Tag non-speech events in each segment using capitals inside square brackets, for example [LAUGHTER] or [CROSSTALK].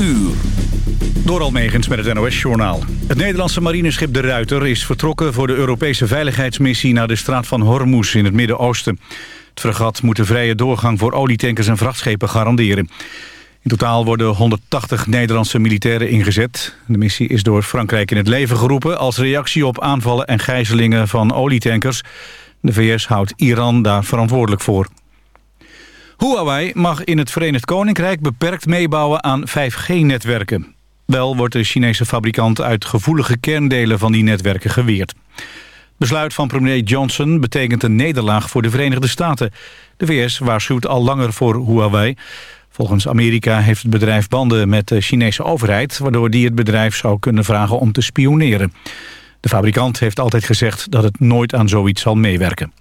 uur. Door Almegens met het NOS-journaal. Het Nederlandse marineschip De Ruiter is vertrokken voor de Europese veiligheidsmissie naar de straat van Hormuz in het Midden-Oosten. Het fregat moet de vrije doorgang voor olietankers en vrachtschepen garanderen. In totaal worden 180 Nederlandse militairen ingezet. De missie is door Frankrijk in het leven geroepen als reactie op aanvallen en gijzelingen van olietankers. De VS houdt Iran daar verantwoordelijk voor. Huawei mag in het Verenigd Koninkrijk beperkt meebouwen aan 5G-netwerken. Wel wordt de Chinese fabrikant uit gevoelige kerndelen van die netwerken geweerd. Besluit van premier Johnson betekent een nederlaag voor de Verenigde Staten. De VS waarschuwt al langer voor Huawei. Volgens Amerika heeft het bedrijf banden met de Chinese overheid... waardoor die het bedrijf zou kunnen vragen om te spioneren. De fabrikant heeft altijd gezegd dat het nooit aan zoiets zal meewerken.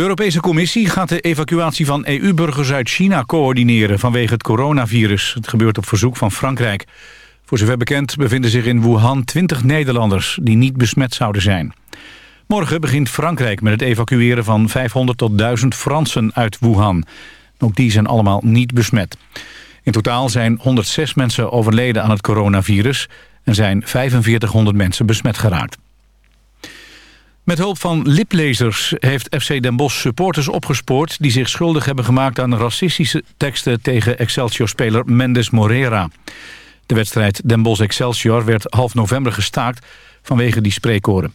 De Europese Commissie gaat de evacuatie van EU-burgers uit China coördineren vanwege het coronavirus. Het gebeurt op verzoek van Frankrijk. Voor zover bekend bevinden zich in Wuhan 20 Nederlanders die niet besmet zouden zijn. Morgen begint Frankrijk met het evacueren van 500 tot 1000 Fransen uit Wuhan. Ook die zijn allemaal niet besmet. In totaal zijn 106 mensen overleden aan het coronavirus... en zijn 4500 mensen besmet geraakt. Met hulp van liplezers heeft FC Den Bosch supporters opgespoord... die zich schuldig hebben gemaakt aan racistische teksten... tegen Excelsior-speler Mendes Morera. De wedstrijd Den Bosch-Excelsior werd half november gestaakt... vanwege die spreekkoren.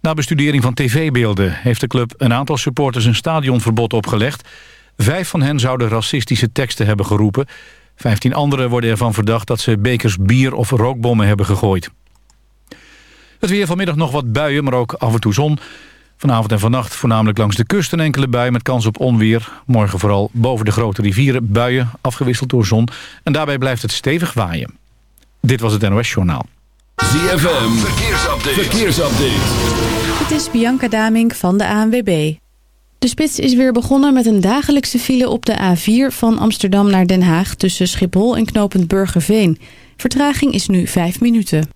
Na bestudering van tv-beelden heeft de club een aantal supporters... een stadionverbod opgelegd. Vijf van hen zouden racistische teksten hebben geroepen. Vijftien anderen worden ervan verdacht dat ze bekers bier of rookbommen hebben gegooid. Het weer vanmiddag nog wat buien, maar ook af en toe zon. Vanavond en vannacht voornamelijk langs de kust een enkele bui met kans op onweer. Morgen vooral boven de grote rivieren buien, afgewisseld door zon. En daarbij blijft het stevig waaien. Dit was het NOS Journaal. ZFM, verkeersupdate. verkeersupdate. Het is Bianca Damink van de ANWB. De spits is weer begonnen met een dagelijkse file op de A4 van Amsterdam naar Den Haag... tussen Schiphol en Knopend Burgerveen. Vertraging is nu 5 minuten.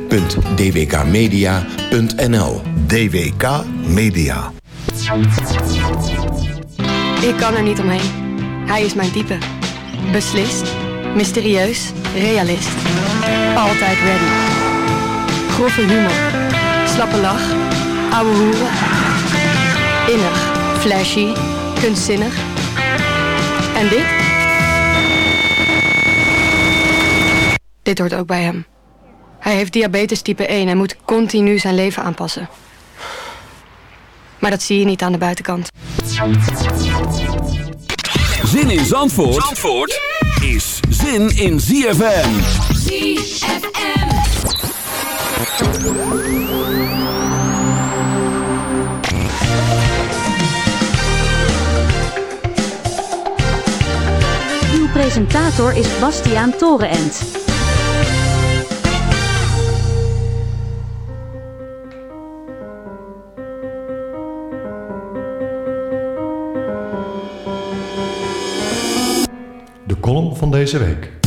www.dwkmedia.nl DWK Media. Ik kan er niet omheen. Hij is mijn type. Beslist, mysterieus, realist. Altijd ready. Grove humor, slappe lach, ouwe hoeren. Innig, flashy, kunstzinnig. En dit? Dit hoort ook bij hem. Hij heeft diabetes type 1 en moet continu zijn leven aanpassen. Maar dat zie je niet aan de buitenkant. Zin in Zandvoort, Zandvoort is zin in ZFM. ZFM. Uw presentator is Bastiaan Torenent. Column van deze week.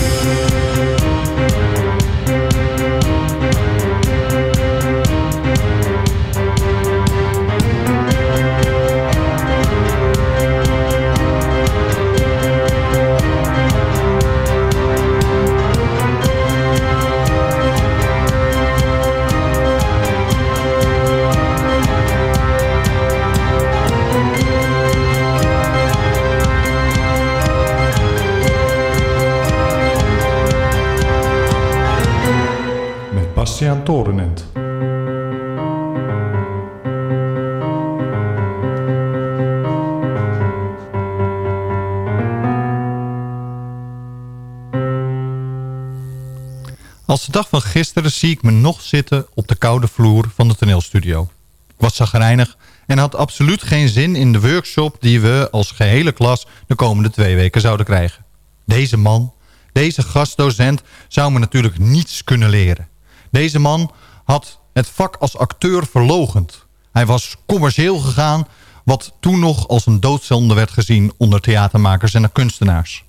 Als de dag van gisteren zie ik me nog zitten op de koude vloer van de toneelstudio. Ik was zagrijnig en had absoluut geen zin in de workshop die we als gehele klas de komende twee weken zouden krijgen. Deze man, deze gastdocent, zou me natuurlijk niets kunnen leren. Deze man had het vak als acteur verlogend. Hij was commercieel gegaan, wat toen nog als een doodzonde werd gezien onder theatermakers en kunstenaars.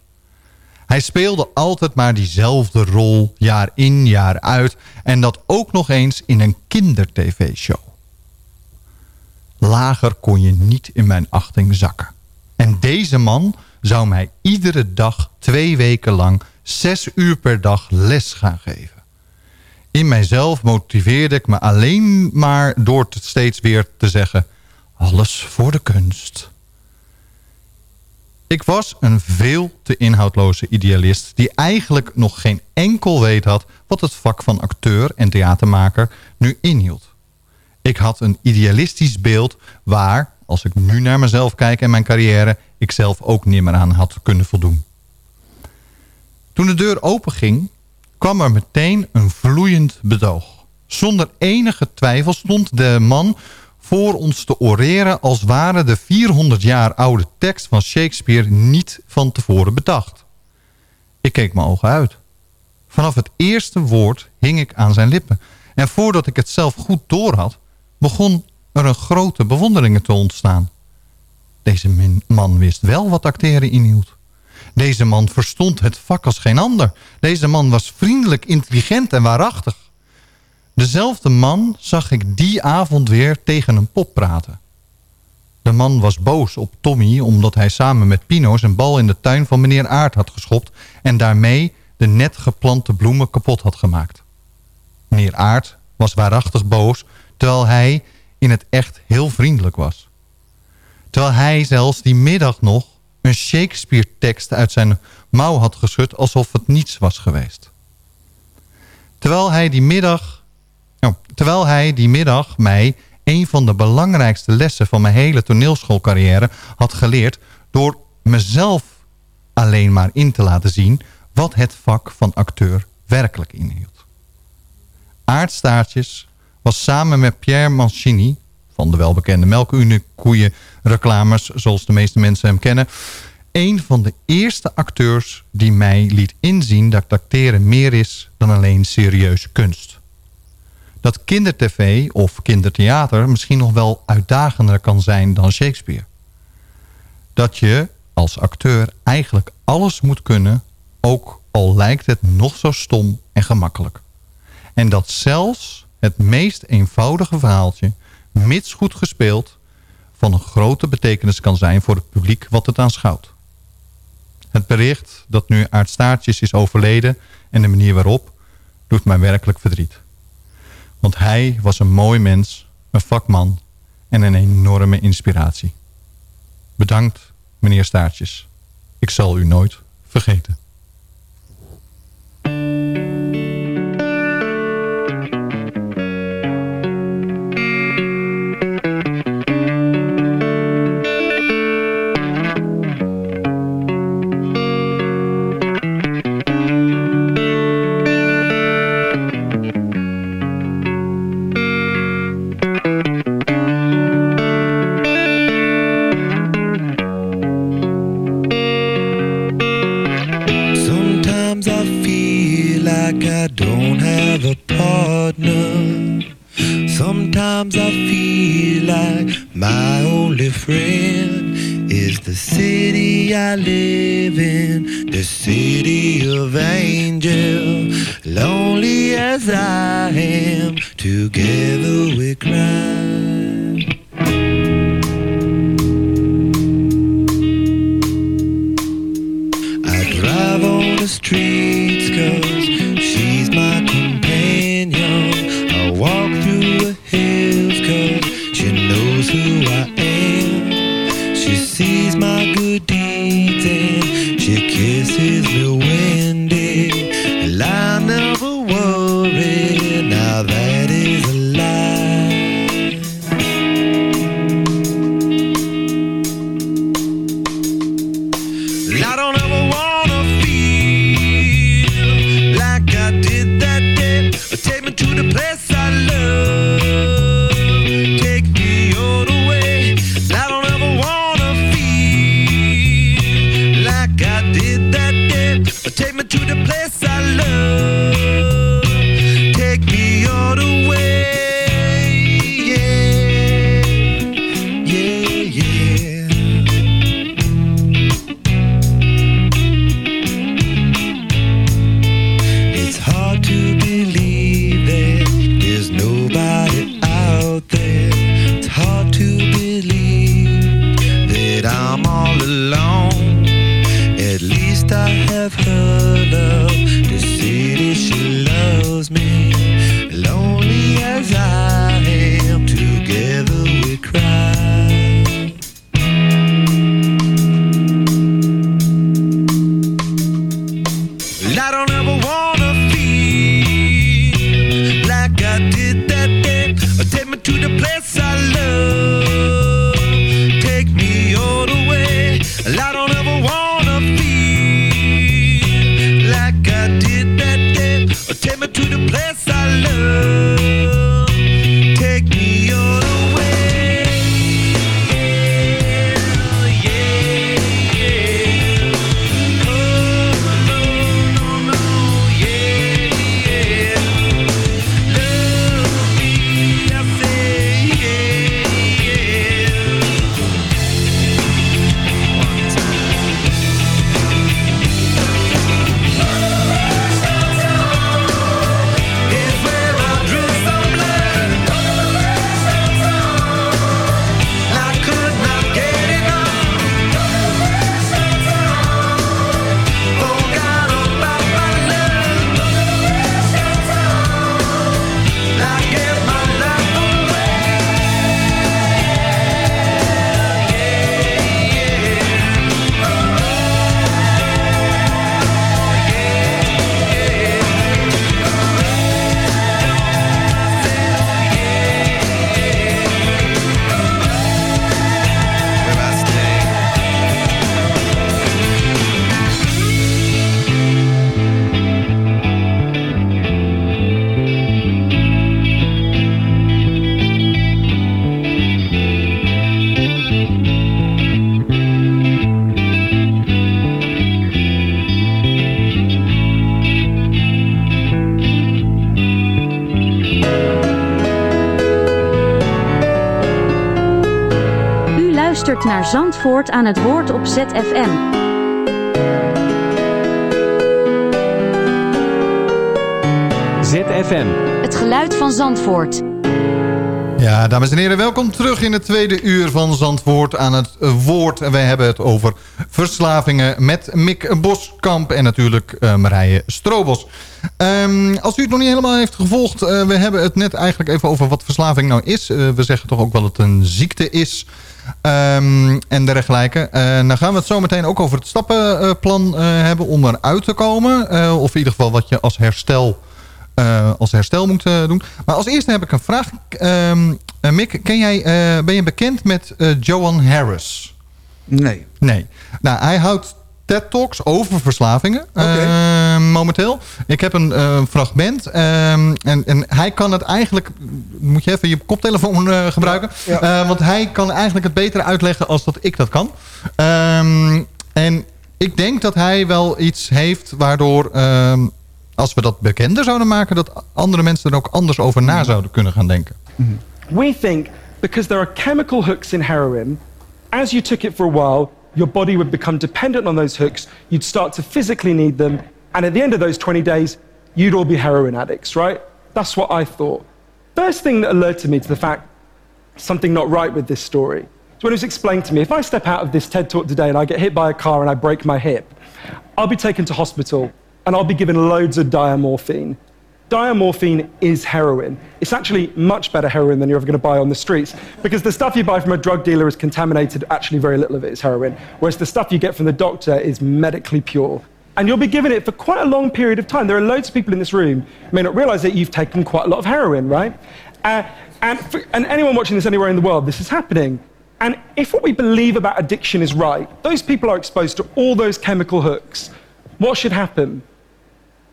Hij speelde altijd maar diezelfde rol, jaar in, jaar uit. En dat ook nog eens in een kinder-tv-show. Lager kon je niet in mijn achting zakken. En deze man zou mij iedere dag twee weken lang zes uur per dag les gaan geven. In mijzelf motiveerde ik me alleen maar door te steeds weer te zeggen... alles voor de kunst. Ik was een veel te inhoudloze idealist... die eigenlijk nog geen enkel weet had... wat het vak van acteur en theatermaker nu inhield. Ik had een idealistisch beeld waar, als ik nu naar mezelf kijk en mijn carrière... ik zelf ook nimmer aan had kunnen voldoen. Toen de deur openging, kwam er meteen een vloeiend bedoog. Zonder enige twijfel stond de man voor ons te oreren... als ware de 400 jaar oude tekst van Shakespeare niet van tevoren bedacht. Ik keek mijn ogen uit. Vanaf het eerste woord hing ik aan zijn lippen. En voordat ik het zelf goed doorhad... begon er een grote bewondering te ontstaan. Deze man wist wel wat acteren inhield. Deze man verstond het vak als geen ander. Deze man was vriendelijk, intelligent en waarachtig. Dezelfde man zag ik die avond weer tegen een pop praten. De man was boos op Tommy omdat hij samen met Pino zijn bal in de tuin van meneer Aard had geschopt en daarmee de net geplante bloemen kapot had gemaakt. Meneer Aard was waarachtig boos terwijl hij in het echt heel vriendelijk was. Terwijl hij zelfs die middag nog een Shakespeare-tekst uit zijn mouw had geschud alsof het niets was geweest. Terwijl hij die middag, oh, terwijl hij die middag mij een van de belangrijkste lessen van mijn hele toneelschoolcarrière had geleerd door mezelf alleen maar in te laten zien wat het vak van acteur werkelijk inhield. Aardstaartjes was samen met Pierre Mancini van de welbekende melkunie reclames zoals de meeste mensen hem kennen. Een van de eerste acteurs die mij liet inzien dat acteren meer is dan alleen serieuze kunst. Dat kindertv of kindertheater misschien nog wel uitdagender kan zijn dan Shakespeare. Dat je als acteur eigenlijk alles moet kunnen, ook al lijkt het nog zo stom en gemakkelijk. En dat zelfs het meest eenvoudige verhaaltje mits goed gespeeld, van een grote betekenis kan zijn voor het publiek wat het aanschouwt. Het bericht dat nu Aardstaartjes is overleden en de manier waarop doet mij werkelijk verdriet. Want hij was een mooi mens, een vakman en een enorme inspiratie. Bedankt, meneer Staartjes. Ik zal u nooit vergeten. Naar Zandvoort aan het woord op ZFM. ZFM. Het geluid van Zandvoort. Ja, dames en heren, welkom terug in het tweede uur van Zandvoort aan het woord. En wij hebben het over verslavingen met Mick Boskamp en natuurlijk uh, Marije Strobos. Um, als u het nog niet helemaal heeft gevolgd, uh, we hebben het net eigenlijk even over wat verslaving nou is. Uh, we zeggen toch ook wel dat het een ziekte is. Um, en dergelijke. Dan gaan we het zo meteen ook over het stappenplan hebben om eruit te komen. of in ieder geval wat je als herstel als herstel moet doen. Maar als eerste heb ik een vraag. Um, Mick, ken jij, ben je bekend met Johan Harris? Nee. Nee. Nou, hij houdt TED-talks over verslavingen okay. momenteel. Ik heb een fragment. Um, en, en hij kan het eigenlijk... Moet je even je koptelefoon gebruiken. Ja, ja. want hij kan eigenlijk het beter uitleggen als dat ik dat kan. Um, en ik denk dat hij wel iets heeft waardoor als we dat bekender zouden maken... dat andere mensen er ook anders over na zouden kunnen gaan denken. We think because there are chemical hooks in heroin... as you took it for a while... your body would become dependent on those hooks. You'd start to physically need them. And at the end of those 20 days... you'd all be heroin addicts, right? That's what I thought. First thing that alerted me to the fact... something not right with this story... is when it was explained to me... if I step out of this TED Talk today... and I get hit by a car and I break my hip... I'll be taken to hospital and I'll be given loads of diamorphine. Diamorphine is heroin. It's actually much better heroin than you're ever going to buy on the streets because the stuff you buy from a drug dealer is contaminated, actually, very little of it is heroin, whereas the stuff you get from the doctor is medically pure. And you'll be given it for quite a long period of time. There are loads of people in this room may not realize that you've taken quite a lot of heroin, right? Uh, and, for, and anyone watching this anywhere in the world, this is happening. And if what we believe about addiction is right, those people are exposed to all those chemical hooks. What should happen?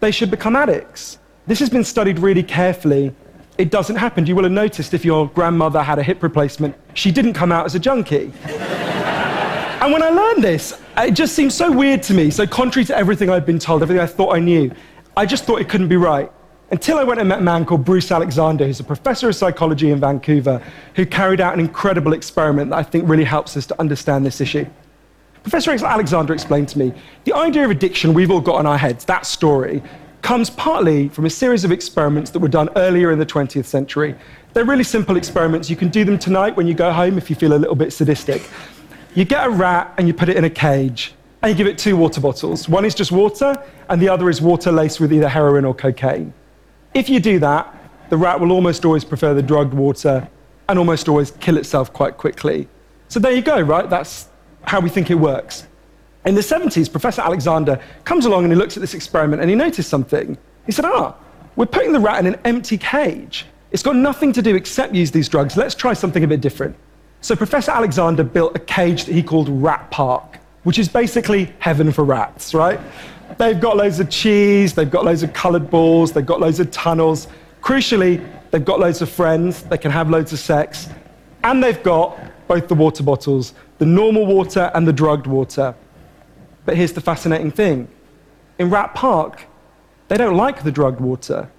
they should become addicts. This has been studied really carefully. It doesn't happen. You will have noticed if your grandmother had a hip replacement, she didn't come out as a junkie. and when I learned this, it just seemed so weird to me, so contrary to everything I'd been told, everything I thought I knew. I just thought it couldn't be right. Until I went and met a man called Bruce Alexander, who's a professor of psychology in Vancouver, who carried out an incredible experiment that I think really helps us to understand this issue. Professor Alexander explained to me the idea of addiction we've all got in our heads, that story, comes partly from a series of experiments that were done earlier in the 20th century. They're really simple experiments. You can do them tonight when you go home if you feel a little bit sadistic. You get a rat and you put it in a cage and you give it two water bottles. One is just water and the other is water laced with either heroin or cocaine. If you do that, the rat will almost always prefer the drugged water and almost always kill itself quite quickly. So there you go, right? That's how we think it works. In the 70s, Professor Alexander comes along and he looks at this experiment and he noticed something. He said, Ah, we're putting the rat in an empty cage. It's got nothing to do except use these drugs. Let's try something a bit different. So Professor Alexander built a cage that he called Rat Park, which is basically heaven for rats, right? They've got loads of cheese, they've got loads of colored balls, they've got loads of tunnels. Crucially, they've got loads of friends, they can have loads of sex, and they've got both the water bottles, the normal water and the drugged water. But here's the fascinating thing in Rat Park, they don't like the drugged water.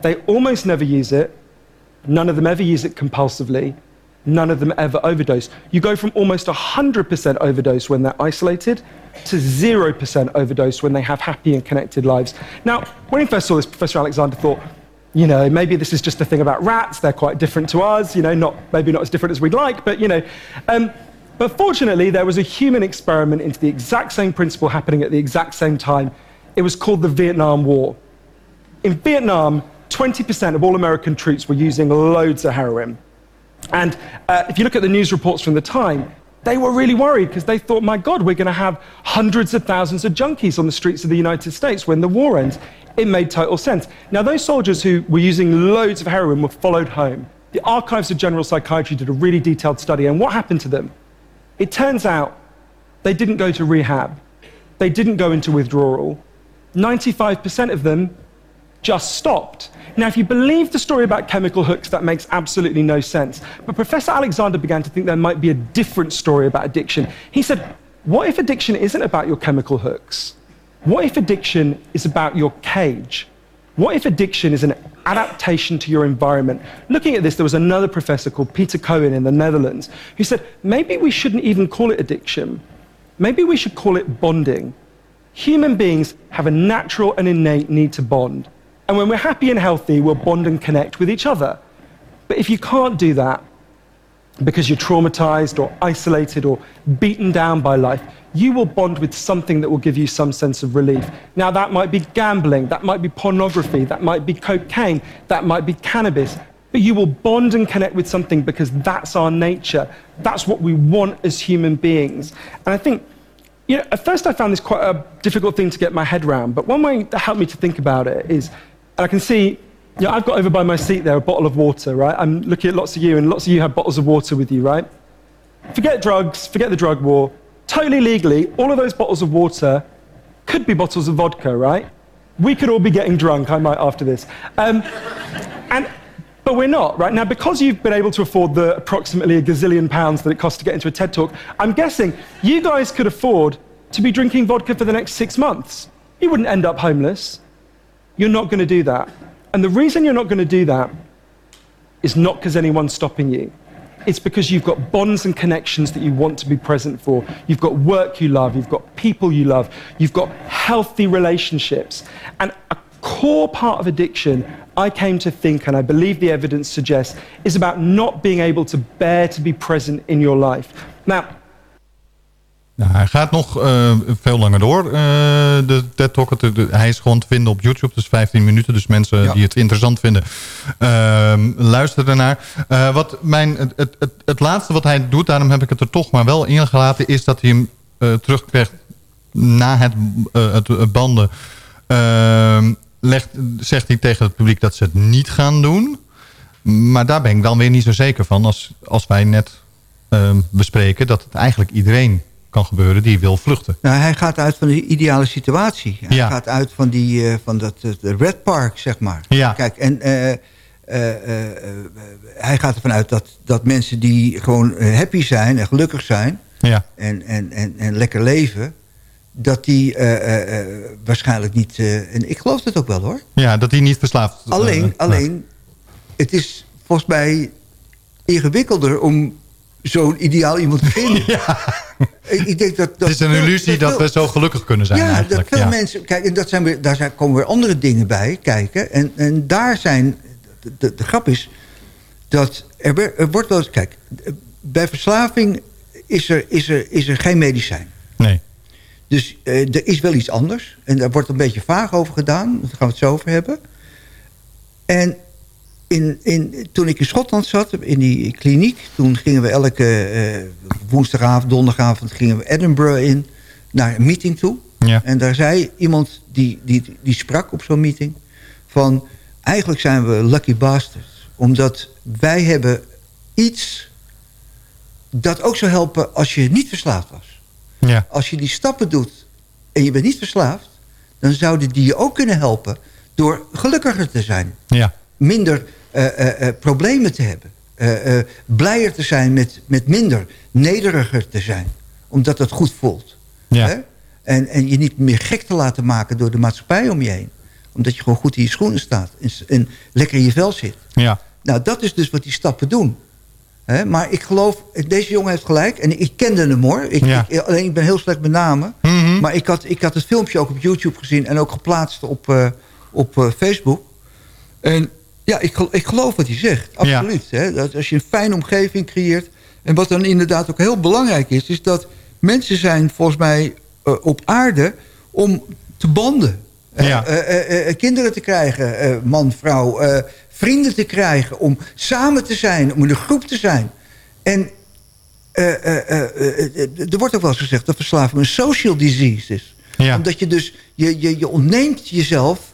They almost never use it. None of them ever use it compulsively. None of them ever overdose. You go from almost 100% overdose when they're isolated to 0% overdose when they have happy and connected lives. Now, when he first saw this, Professor Alexander thought, you know, maybe this is just a thing about rats. They're quite different to us, you know, not, maybe not as different as we'd like, but, you know. Um, but fortunately, there was a human experiment into the exact same principle happening at the exact same time. It was called the Vietnam War. In Vietnam, 20% of all American troops were using loads of heroin. And uh, if you look at the news reports from the time, they were really worried because they thought, my God, we're going to have hundreds of thousands of junkies on the streets of the United States when the war ends. It made total sense. Now, those soldiers who were using loads of heroin were followed home. The Archives of General Psychiatry did a really detailed study, and what happened to them? It turns out they didn't go to rehab, they didn't go into withdrawal. 95% of them just stopped. Now, if you believe the story about chemical hooks, that makes absolutely no sense. But Professor Alexander began to think there might be a different story about addiction. He said, What if addiction isn't about your chemical hooks? What if addiction is about your cage? What if addiction is an adaptation to your environment? Looking at this, there was another professor called Peter Cohen in the Netherlands who said maybe we shouldn't even call it addiction. Maybe we should call it bonding. Human beings have a natural and innate need to bond. And when we're happy and healthy, we'll bond and connect with each other. But if you can't do that because you're traumatized or isolated or beaten down by life, you will bond with something that will give you some sense of relief. Now, that might be gambling, that might be pornography, that might be cocaine, that might be cannabis. But you will bond and connect with something because that's our nature. That's what we want as human beings. And I think, you know, at first I found this quite a difficult thing to get my head around. But one way that helped me to think about it is, and I can see, know, I've got over by my seat there a bottle of water, right? I'm looking at lots of you, and lots of you have bottles of water with you, right? Forget drugs, forget the drug war. Totally legally, all of those bottles of water could be bottles of vodka, right? We could all be getting drunk, I might after this. Um, and, but we're not, right? Now, because you've been able to afford the approximately a gazillion pounds that it costs to get into a TED talk, I'm guessing you guys could afford to be drinking vodka for the next six months. You wouldn't end up homeless. You're not going to do that. And the reason you're not going to do that is not because anyone's stopping you. It's because you've got bonds and connections that you want to be present for. You've got work you love. You've got people you love. You've got healthy relationships. And a core part of addiction, I came to think, and I believe the evidence suggests, is about not being able to bear to be present in your life. Now, Nou, hij gaat nog eh, veel langer door, eh, de TED Talk. De- hij is gewoon te vinden op YouTube, dus 15 minuten. Dus mensen die het interessant vinden, ehm luister ernaar. Eh, wat mijn, het, het, het, het laatste wat hij doet, daarom heb ik het er toch maar wel ingelaten... is dat hij hem terugkrijgt na het, het, het banden. Ehm, legt, zegt hij tegen het publiek dat ze het niet gaan doen. Maar daar ben ik dan weer niet zo zeker van als, als wij net ehm, bespreken... dat het eigenlijk iedereen kan gebeuren die wil vluchten. Nou, hij gaat uit van de ideale situatie. Hij Ja. gaat uit van, die, eh, van dat eh, de Red Park, zeg maar. Ja. Kijk, en eh, hij gaat ervan uit dat, dat mensen die gewoon happy zijn en gelukkig zijn... Ja. En, en, en, en lekker leven... dat die waarschijnlijk niet... en ik geloof het ook wel, hoor. Ja, dat hij niet verslaafd Alleen, alleen het is volgens mij ingewikkelder om zo'n ideaal iemand [LAUGHS] vinden. Ik, ik denk dat, dat Het is een illusie dat we zo gelukkig kunnen zijn ja, eigenlijk. dat veel ja. mensen... Kijk, en dat zijn weer, daar zijn, komen weer andere dingen bij kijken. En, en daar zijn... De, de, de grap is dat er, er wordt wel eens... Kijk, bij verslaving is er, is er, is er geen medicijn. Nee. Dus eh, er is wel iets anders. En daar wordt een beetje vaag over gedaan. Daar gaan we het zo over hebben. En in, in, toen ik in Schotland zat, in die kliniek... toen gingen we elke eh, woensdagavond, donderdagavond... gingen we Edinburgh in, naar een meeting toe. Ja. En daar zei iemand die, die, die sprak op zo'n meeting... van eigenlijk zijn we lucky bastards. Omdat wij hebben iets dat ook zou helpen als je niet verslaafd was. Ja. Als je die stappen doet en je bent niet verslaafd... dan zouden die je ook kunnen helpen door gelukkiger te zijn. Ja. Minder eh, eh, eh, problemen te hebben. Blijer te zijn met, met minder. Nederiger te zijn. Omdat het goed voelt. Ja. Hè? En, en je niet meer gek te laten maken door de maatschappij om je heen. Omdat je gewoon goed in je schoenen staat. En, lekker in je vel zit. Ja. Nou, dat is dus wat die stappen doen. Maar ik geloof, deze jongen heeft gelijk. En ik kende hem hoor. Ik, Ja. ik, alleen ik ben heel slecht met namen. Mhm. Maar ik had, ik had het filmpje ook op YouTube gezien. En ook geplaatst op, op Facebook. En ja, ik, ik geloof wat hij zegt. Absoluut. Hè, dat als je een fijne omgeving creëert. En wat dan inderdaad ook heel belangrijk is. Is dat mensen zijn volgens mij eh, op aarde om te banden. Eh, Ja. eh, kinderen te krijgen, man, vrouw. vrienden te krijgen. Om samen te zijn. Om in een groep te zijn. En er wordt ook wel eens gezegd dat verslaving een social disease is. Ja. Omdat je dus, je, je, je ontneemt jezelf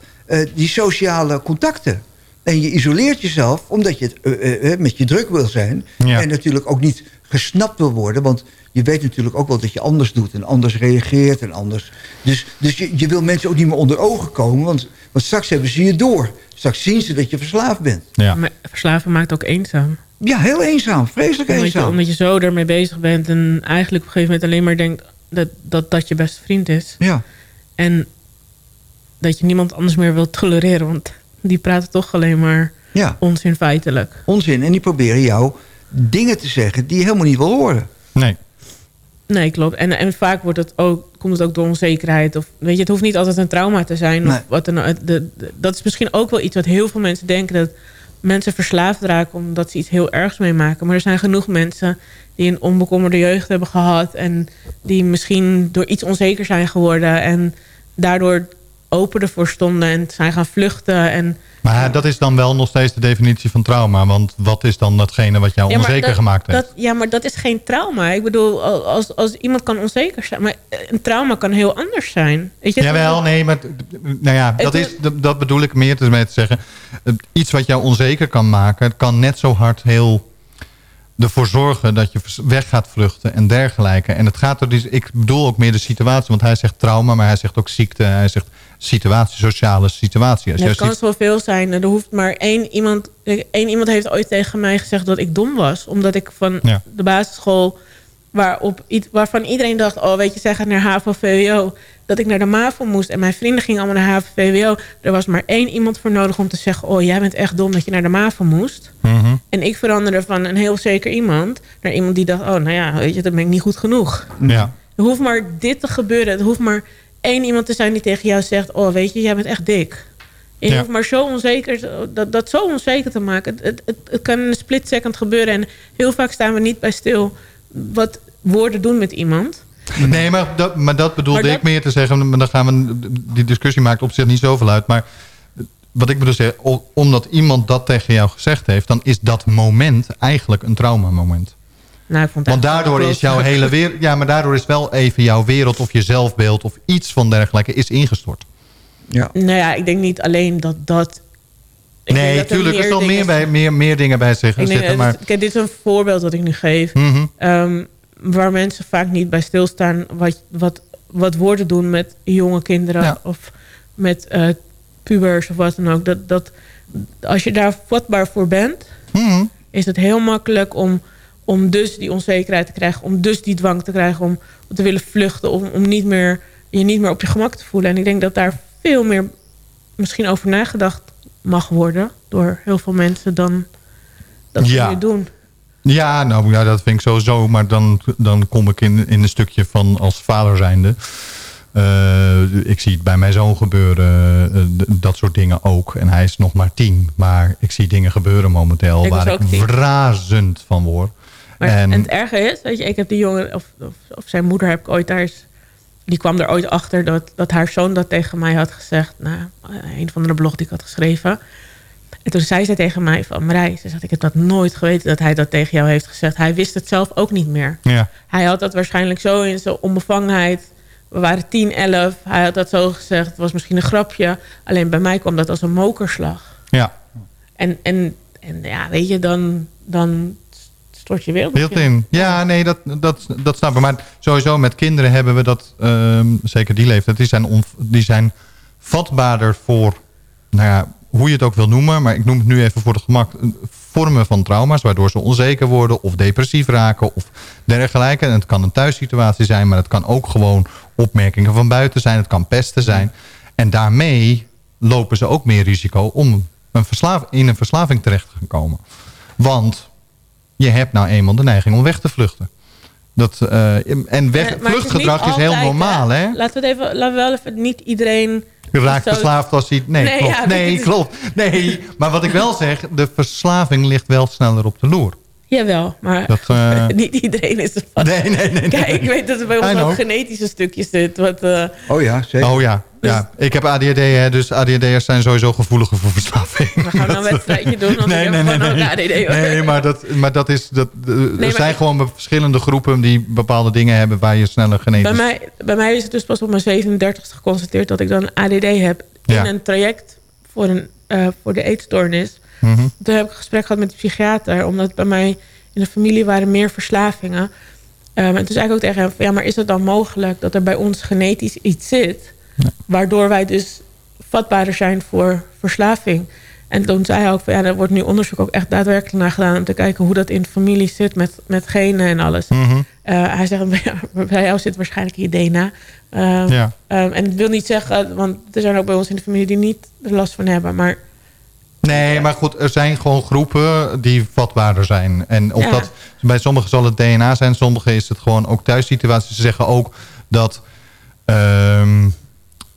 die sociale contacten. En je isoleert jezelf omdat je het, eh, eh, eh, met je druk wil zijn. Ja. En natuurlijk ook niet gesnapt wil worden. Want je weet natuurlijk ook wel dat je anders doet en anders reageert en anders. Dus, dus je, je wil mensen ook niet meer onder ogen komen. Want, want straks hebben ze je door. Straks zien ze dat je verslaafd bent. Ja. Maar verslaving maakt ook eenzaam. Ja, heel eenzaam. Vreselijk Omdat je, eenzaam. omdat je zo ermee bezig bent en eigenlijk op een gegeven moment alleen maar denkt dat dat, dat je beste vriend is. Ja. En dat je niemand anders meer wilt tolereren. Want die praten toch alleen maar Ja. onzin feitelijk. Onzin. En die proberen jou dingen te zeggen die je helemaal niet wil horen. Nee. Nee, klopt. En, en vaak wordt het ook, komt het ook door onzekerheid. Of, weet je, het hoeft niet altijd een trauma te zijn. Of wat dan, ook. de, de- dat is misschien ook wel iets wat heel veel mensen denken... dat mensen verslaafd raken omdat ze iets heel ergs meemaken. Maar er zijn genoeg mensen die een onbekommerde jeugd hebben gehad... en die misschien door iets onzeker zijn geworden... en daardoor open ervoor stonden en zijn gaan vluchten... En, Maar dat is dan wel nog steeds de definitie van trauma. Want wat is dan datgene wat jou Ja, onzeker dat- gemaakt heeft? Dat, ja, maar dat is geen trauma. Ik bedoel, als, als iemand kan onzeker zijn... maar een trauma kan heel anders zijn. Weet je, Jawel, nee, maar nou ja, dat, is, dat, bedoel ik meer te zeggen. Het- Iets wat jou onzeker kan maken, het kan net zo hard heel ervoor zorgen dat je weg gaat vluchten en dergelijke. En het gaat er dus, ik bedoel ook meer de situatie, want hij zegt trauma, maar hij zegt ook ziekte, hij zegt situatie, sociale situatie. Als Het kan zoveel zijn. Er hoeft maar één iemand... één iemand heeft ooit tegen mij gezegd dat ik dom was. Omdat ik van Ja. de basisschool... Waarop, waarvan iedereen dacht... oh, weet je, zij gaat naar HAVO-VWO... dat ik naar de MAVO moest. En mijn vrienden gingen allemaal naar HAVO-VWO. Er was maar één iemand voor nodig om te zeggen... oh, jij bent echt dom dat je naar de MAVO moest. Mhm. En ik veranderde van een heel zeker iemand... naar iemand die dacht... oh, nou ja, weet je, dan ben ik niet goed genoeg. Ja. Er hoeft maar dit te gebeuren. Er hoeft maar één iemand te zijn die tegen jou zegt... oh, weet je, jij bent echt dik. Je Ja. hoeft maar zo onzeker, dat, dat zo onzeker te maken. Het, het, het, het kan in een split second gebeuren. En heel vaak staan we niet bij stil... wat woorden doen met iemand. Nee, maar dat, maar dat bedoelde Maar ik meer te zeggen. Maar dan gaan we, die discussie maakt op zich niet zoveel uit. Maar wat ik bedoel zeggen, o- omdat iemand dat tegen jou gezegd heeft... dan is dat moment eigenlijk een traumamoment. Nou, ik vond Want daardoor is jouw hele wereld... Ja, maar daardoor is wel even jouw wereld of je zelfbeeld... of iets van dergelijke is ingestort. Ja. Nou ja, ik denk niet alleen dat dat... ik nee, er tuurlijk. Er zal meer, bij, meer, meer dingen bij zich Ik zitten. dat- Maar, Kijk, dit is een voorbeeld dat ik nu geef. Mhm. Ehm, waar mensen vaak niet bij stilstaan... wat, wat, wat woorden doen met jonge kinderen... Ja. of met eh, pubers of wat dan ook. Dat, dat, als je daar vatbaar voor bent... Mhm. is het heel makkelijk om, om dus die onzekerheid te krijgen... om dus die dwang te krijgen om, om te willen vluchten... om, om niet meer, je niet meer op je gemak te voelen. En ik denk dat daar veel meer misschien over nagedacht mag worden... door heel veel mensen dan dat Ja. doen. Ja, nou ja, dat vind ik sowieso. Maar dan, dan kom ik in, in een stukje van als vader zijnde. Eh, ik zie het bij mijn zoon gebeuren, eh, dat soort dingen ook. En hij is nog maar tien. Maar ik zie dingen gebeuren momenteel Ik waar ik tien. razend van word. Maar en, en het erge is, weet je, ik heb die jongen, of, of, of zijn moeder heb ik ooit daar eens, die kwam er ooit achter dat, dat haar zoon dat tegen mij had gezegd. Nou, een van de blog die ik had geschreven. En toen zei ze tegen mij van, Marij, ze zegt, ik heb dat nooit geweten dat hij dat tegen jou heeft gezegd. Hij wist het zelf ook niet meer. ja. Hij had dat waarschijnlijk zo in zijn onbevangenheid. We waren 10, 11. Hij had dat zo gezegd. Het was misschien een grapje. Alleen bij mij kwam dat als een mokerslag. ja, En, en, en ja, weet je, dan, dan stort je wereld. In. Ja, nee, dat, dat, dat snap ik. Maar sowieso met kinderen hebben we dat, ehm, zeker die leeftijd, die zijn, on, die zijn vatbaarder voor, nou ja, hoe je het ook wil noemen. Maar ik noem het nu even voor het gemak, vormen van trauma's. Waardoor ze onzeker worden of depressief raken of dergelijke. En het kan een thuissituatie zijn, maar het kan ook gewoon opmerkingen van buiten zijn. Het kan pesten zijn. En daarmee lopen ze ook meer risico om een in een verslaving terecht te komen. Want je hebt nou eenmaal de neiging om weg te vluchten. Dat, eh, en weg, Ja, vluchtgedrag is, heel normaal, hè? Laten we het even, laten we wel even, niet iedereen... Je raakt zo- verslaafd als hij... Nee, Nee, klopt. ja, nee, is- klopt. Nee, maar wat ik wel zeg, de verslaving ligt wel sneller op de loer. Jawel, maar Dat, eh, [LAUGHS] niet iedereen is er van. Nee, nee, nee. nee. Kijk, ik weet dat er bij ons ook genetische stukjes zit. Wat, eh, Oh ja, zeker. Oh ja, ja. ik heb ADHD, hè, dus ADHD'ers zijn sowieso gevoeliger voor verslaving. we gaan [LAUGHS] nou een wedstrijdje [LAUGHS] doen. Want Nee, nee, nee. gewoon Nee, ook ADD, hoor. nee maar, dat, maar dat is... Dat, eh, er zijn ik- gewoon verschillende groepen die bepaalde dingen hebben... waar je sneller genetisch... Bij mij, bij mij is het dus pas op mijn 37 geconstateerd dat ik dan ADD heb. Ja. In een traject voor, een, eh, voor de eetstoornis. Mhm. Toen heb ik een gesprek gehad met de psychiater. Omdat bij mij in de familie waren meer verslavingen. Ehm, en toen zei ik ook tegen hem... van, ja, maar is het dan mogelijk dat er bij ons genetisch iets zit... waardoor wij dus vatbaarder zijn voor verslaving? En toen zei hij ook van... ja, er wordt nu onderzoek ook echt daadwerkelijk naar gedaan... om te kijken hoe dat in de familie zit met, met genen en alles. Mhm. Eh, hij zegt, [LAUGHS] bij jou- bij jou zit waarschijnlijk je DNA. Ehm, Ja. ehm, en dat wil niet zeggen, want er zijn ook bij ons in de familie die niet er last van hebben. Maar Nee, maar goed, er zijn gewoon groepen die vatbaarder zijn. En of Ja. dat, bij sommigen zal het DNA zijn, sommigen is het gewoon ook thuissituaties. Ze zeggen ook dat... ehm,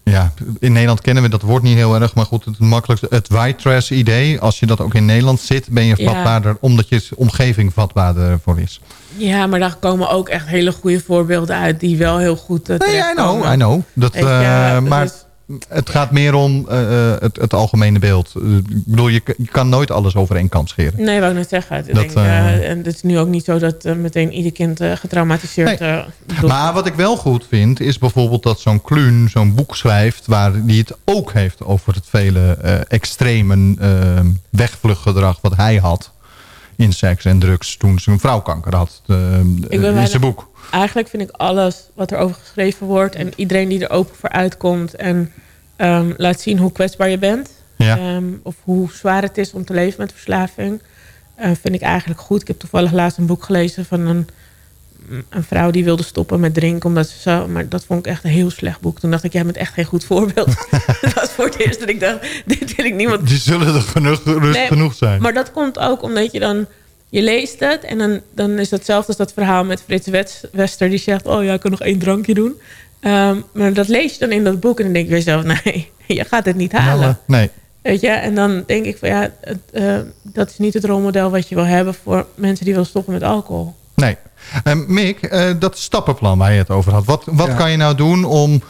ja, in Nederland kennen we dat woord niet heel erg, maar goed, het makkelijkste, het white trash idee. Als je dat ook in Nederland zit, ben je Ja. vatbaarder, omdat je omgeving vatbaarder voor is. ja, maar daar komen ook echt hele goede voorbeelden uit die wel heel goed uh, Nee, I know, I know. Dat, dat maar is- het gaat meer om eh, eh, het, het algemene beeld. Eh, ik bedoel, je, je kan nooit alles over één kam scheren. Nee, wou ik net zeggen. Ik Dat, denk, en het is nu ook niet zo dat meteen ieder kind getraumatiseerd. Maar wat ik wel goed vind, is bijvoorbeeld dat zo'n Kluun zo'n boek schrijft... waar die het ook heeft over het vele extreme wegvluchtgedrag wat hij had... in seks en drugs toen ze een vrouwkanker had. in zijn boek. Eigenlijk vind ik alles wat er over geschreven wordt... en iedereen die er open voor uitkomt... en ehm, laat zien hoe kwetsbaar je bent... Ja. ehm, of hoe zwaar het is om te leven met verslaving... eh, vind ik eigenlijk goed. Ik heb toevallig laatst een boek gelezen van een, een vrouw... die wilde stoppen met drinken omdat ze zo... maar dat vond ik echt een heel slecht boek. Toen dacht ik, jij bent echt geen goed voorbeeld. [LAUGHS] [LAUGHS] dat was voor het eerst dat ik dacht... [LAUGHS] dit wil ik niemand Die zullen er genoeg, rust Nee, genoeg zijn. Maar dat komt ook omdat je dan... Je leest het en dan, dan is het hetzelfde als dat verhaal met Frits Wester... die zegt, oh ja, ik kan nog één drankje doen. Ehm, maar dat lees je dan in dat boek en dan denk je jezelf... [LAUGHS] nee, je gaat het niet halen. Nee. Weet je? En dan denk ik van ja, het, eh, dat is niet het rolmodel wat je wil hebben... voor mensen die willen stoppen met alcohol. Nee. Eh, Mick, eh, dat stappenplan waar je het over had. Wat, wat Ja. kan je nou doen om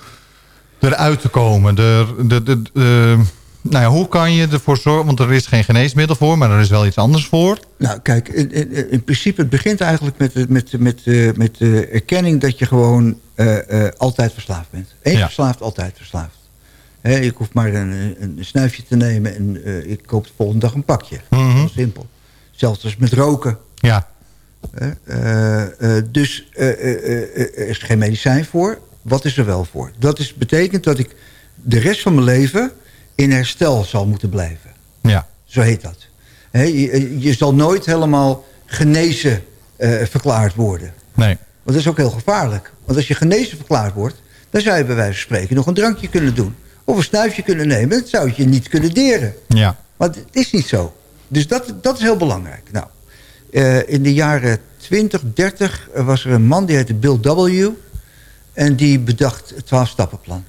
eruit te komen? De, de, de, de- nou ja, hoe kan je ervoor zorgen... want er is geen geneesmiddel voor, maar er is wel iets anders voor. Nou, kijk, in, in, in principe, het begint eigenlijk met, de- met, met, eh, met de erkenning dat je gewoon eh, eh, altijd verslaafd bent. Eens Ja. verslaafd, altijd verslaafd. Ik hoef maar een, een, een snuifje te nemen en ik koop de volgende dag een pakje. Heel simpel. Zelfs als met roken. Ja. Dus er is geen medicijn voor. Wat is er wel voor? Dat is, betekent dat ik de rest van mijn leven in herstel zal moeten blijven. Ja. Zo heet dat. Je, je zal nooit helemaal genezen eh, verklaard worden. Nee. Want dat is ook heel gevaarlijk. Want als je genezen verklaard wordt... dan zou je bij wijze van spreken nog een drankje kunnen doen. Of een snuifje kunnen nemen. Dat zou je niet kunnen deren. Ja. Maar het is niet zo. Dus dat, dat is heel belangrijk. Nou, eh, in de jaren 20, 30 was er een man die heette Bill W. En die bedacht het 12-stappenplan.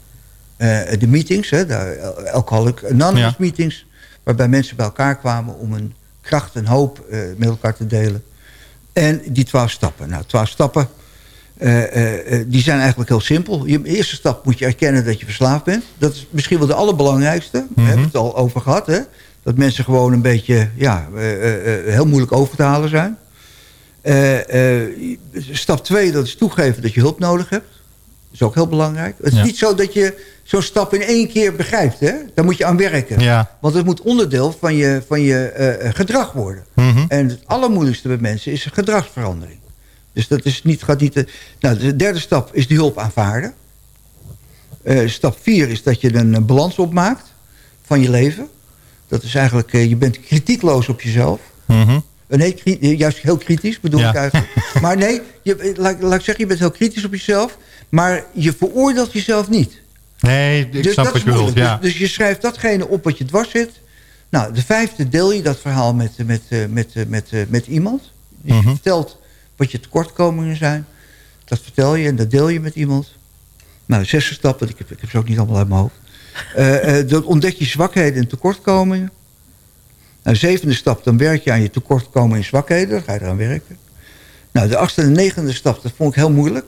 Eh, de meetings, hè, de Alcoholic Anonymous Ja. meetings... waarbij mensen bij elkaar kwamen om hun kracht en hoop eh, met elkaar te delen. En die 12 stappen. Nou, 12 stappen, eh, die zijn eigenlijk heel simpel. Je, de eerste stap moet je erkennen dat je verslaafd bent. Dat is misschien wel de allerbelangrijkste. We hebben het al over gehad, hè. Dat mensen gewoon een beetje, ja, heel moeilijk over te halen zijn. Stap 2, dat is toegeven dat je hulp nodig hebt. Dat is ook heel belangrijk. Het is Ja. niet zo dat je zo'n stap in één keer begrijpt, hè. Daar moet je aan werken. Ja. Want het moet onderdeel van je, van je eh, gedrag worden. Mhm. En het allermoeilijkste bij mensen is een gedragsverandering. Dus dat is niet, gaat niet... te- nou, de derde stap is die hulp aanvaarden. Eh, stap vier is dat je een, eh, balans opmaakt van je leven. Dat is eigenlijk, eh, je bent kritiekloos op jezelf. Mhm. Eh, Nee, eh, juist heel kritisch bedoel Ja. ik eigenlijk. [LAUGHS] Maar nee, je, eh, laat, laat ik zeggen, je bent heel kritisch op jezelf. Maar je veroordeelt jezelf niet. Nee, ik Dus snap wat je bedoelt. Ja. Dus, dus je schrijft datgene op wat je dwars zit. Nou, de vijfde deel je dat verhaal met, met, eh, met, eh, met, eh, met iemand. Dus je Mhm. vertelt wat je tekortkomingen zijn. Dat vertel je en dat deel je met iemand. Nou, de zesde stap, want ik heb, ik heb ze ook niet allemaal uit mijn hoofd. Eh, eh, dat ontdek je zwakheden en tekortkomingen. Nou, de zevende stap, dan werk je aan je tekortkomingen en zwakheden. Dan ga je eraan werken. Nou, de achtste en de negende stap, dat vond ik heel moeilijk.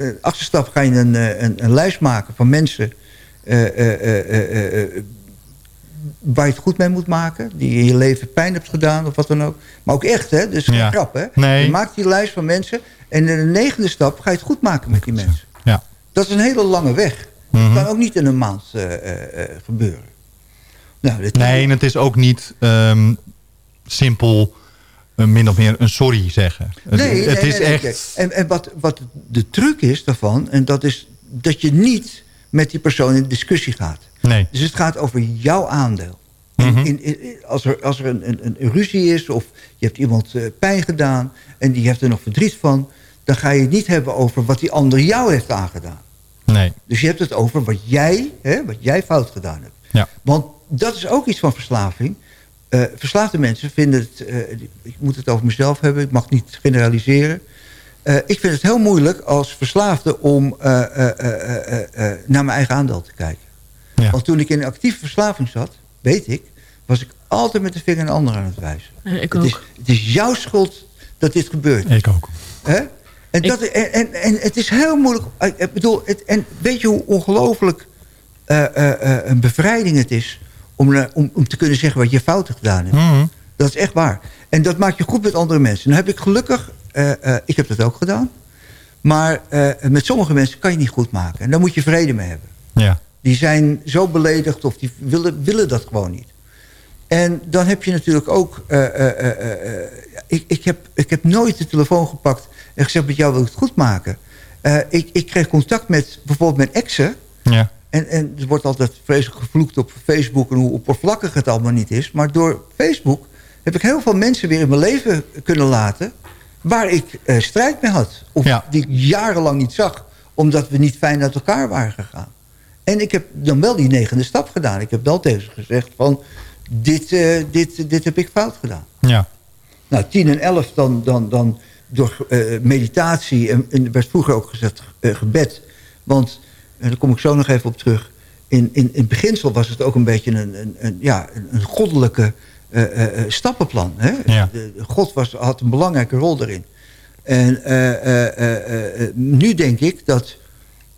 De achtste stap ga je een, eh, een, een lijst maken van mensen... eh, eh, eh, eh, eh, waar je het goed mee moet maken. Die in je leven pijn hebt gedaan of wat dan ook. Maar ook echt, hè? Dus geen Ja. grap, hè? Nee. Je maakt die lijst van mensen. En in de negende stap ga je het goed maken met die mensen. Ja. Dat is een hele lange weg. Mhm. Dat kan ook niet in een maand eh, eh, eh, gebeuren. Nou, Nee, en het is ook niet ehm, simpel eh, min of meer een sorry zeggen. Het- Nee, het nee, is nee, echt... nee. En, en wat, wat de truc is daarvan... en dat is dat je niet met die persoon in discussie gaat. Nee. Dus het gaat over jouw aandeel. Mhm. In, in, in- als er, als er een, een, een ruzie is of je hebt iemand eh, pijn gedaan... en die heeft er nog verdriet van... dan dan ga je het niet hebben over wat die ander jou heeft aangedaan. Nee. Dus je hebt het over wat jij, hè, wat jij fout gedaan hebt. Ja. Want dat is ook iets van verslaving. Eh, verslaafde mensen vinden het... eh, ik moet het over mezelf hebben, ik mag niet generaliseren. Eh, ik vind het heel moeilijk als verslaafde om eh, eh, eh, eh, eh, naar mijn eigen aandeel te kijken. Want toen ik in een actieve verslaving zat, weet ik... was ik altijd met de vinger een ander aan het wijzen. Ik het, is, ook. het is jouw schuld dat dit gebeurt. Ik ook. Hè? En, dat, en, en, en het is heel moeilijk. Ik ik bedoel, het, en weet je hoe ongelooflijk eh, eh, eh, een bevrijding het is om, eh, om, om te kunnen zeggen wat je fouten gedaan hebt. Mhm. Dat is echt waar. En dat maakt je goed met andere mensen. Dan heb ik gelukkig, eh, eh, ik heb dat ook gedaan. Maar met sommige mensen kan je niet goed maken. En daar moet je vrede mee hebben. Ja. Die zijn zo beledigd of die willen, willen dat gewoon niet. En dan heb je natuurlijk ook... ik, ik, heb, ik heb nooit de telefoon gepakt en gezegd... met jou wil ik het goed maken. Ik, ik kreeg contact met bijvoorbeeld mijn exen. Ja. En, en er wordt altijd vreselijk gevloekt op Facebook... en hoe oppervlakkig het allemaal niet is. Maar door Facebook heb ik heel veel mensen weer in mijn leven kunnen laten... waar ik eh, strijd mee had. Of die ik jarenlang niet zag. Omdat we niet fijn uit elkaar waren gegaan. En ik heb dan wel die negende stap gedaan. Ik heb wel tegen ze gezegd van... dit, eh, dit, dit heb ik fout gedaan. Ja. Nou, 10 en 11 dan, dan, dan door eh, meditatie... en, en er werd vroeger ook gezegd gebed. Want, en daar kom ik zo nog even op terug... in, in, in beginsel was het ook een beetje een, een, een ja, een, goddelijke eh, eh, eh, stappenplan. Hè? Ja. De- God was, had een belangrijke rol daarin. En nu denk ik dat...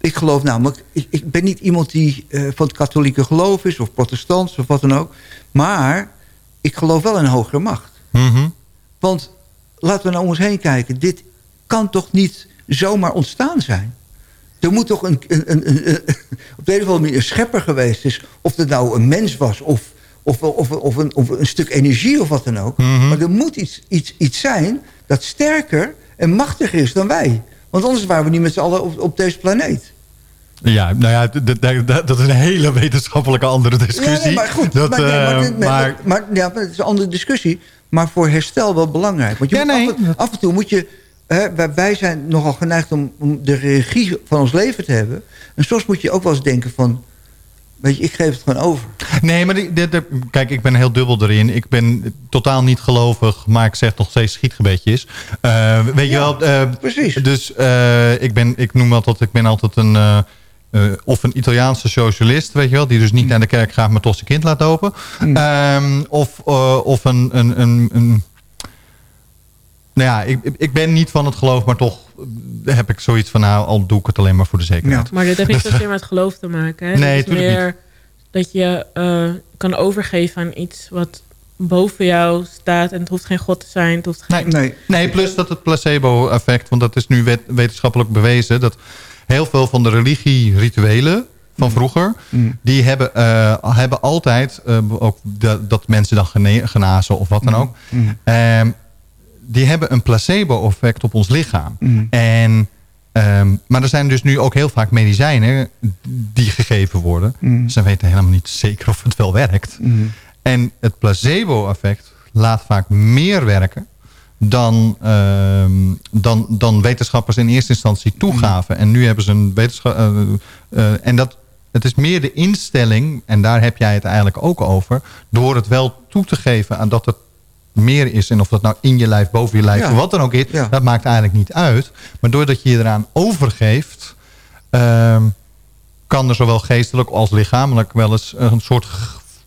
Ik geloof namelijk... Ik, ik ben niet iemand die van het katholieke geloof is... of protestants of wat dan ook. Maar ik geloof wel in een hogere macht. Mhm. Want laten we nou om ons heen kijken. Dit kan toch niet zomaar ontstaan zijn? Er moet toch een, een, een, op de een of andere manier een schepper geweest is. Of het nou een mens was of, of, of, of, een, of een stuk energie of wat dan ook. Maar er moet iets, iets, iets zijn dat sterker en machtiger is dan wij. Want anders waren we niet met z'n allen op, op deze planeet. Ja, nou ja, dat is een hele wetenschappelijke andere discussie. Ja, nee, maar goed. Dat, maar, nee, maar, eh, maar, maar- maar, ja, het is een andere discussie. Maar voor herstel wel belangrijk. Want je moet af, en, af en toe moet je... Hè, wij, zijn nogal geneigd om, om de regie van ons leven te hebben. En soms moet je ook wel eens denken van... Weet je, ik geef het gewoon over. Nee, maar die, kijk, ik ben heel dubbel erin. Ik ben totaal niet gelovig, maar ik zeg nog steeds schietgebedjes. Eh, weet je wel? eh, precies. Dus eh, ik, ben, ik noem altijd, ik ben altijd een... of een Italiaanse socialist, weet je wel, die dus niet naar de kerk gaat, maar toch zijn kind laat lopen. Ehm, of, of een, een, een, een nou ja, ik, ik ben niet van het geloof, maar toch heb ik zoiets van, nou, al doe ik het alleen maar voor de zekerheid. Maar dit heeft niet zozeer met geloof te maken. Hè? Nee, Het is meer dat je eh, kan overgeven aan iets wat boven jou staat. En het hoeft geen God te zijn. Het hoeft geen... Nee. Nee, plus dat het placebo-effect, want dat is nu wet- wetenschappelijk bewezen... dat heel veel van de religie-rituelen van vroeger... die hebben, eh, hebben altijd, eh, ook dat, dat mensen dan gene- genazen of wat dan ook... ehm, die hebben een placebo-effect op ons lichaam. En, ehm, maar er zijn dus nu ook heel vaak medicijnen die gegeven worden. Ze weten helemaal niet zeker of het wel werkt. En het placebo-effect laat vaak meer werken dan, ehm, dan, dan wetenschappers in eerste instantie toegaven. En nu hebben ze een wetenschap... eh, eh, en dat, het is meer de instelling, en daar heb jij het eigenlijk ook over... door het wel toe te geven aan dat het meer is... en of dat nou in je lijf, boven je lijf, Ja. of wat dan ook is... dat maakt eigenlijk niet uit. Maar doordat je je eraan overgeeft... ehm, kan er zowel geestelijk als lichamelijk wel eens een soort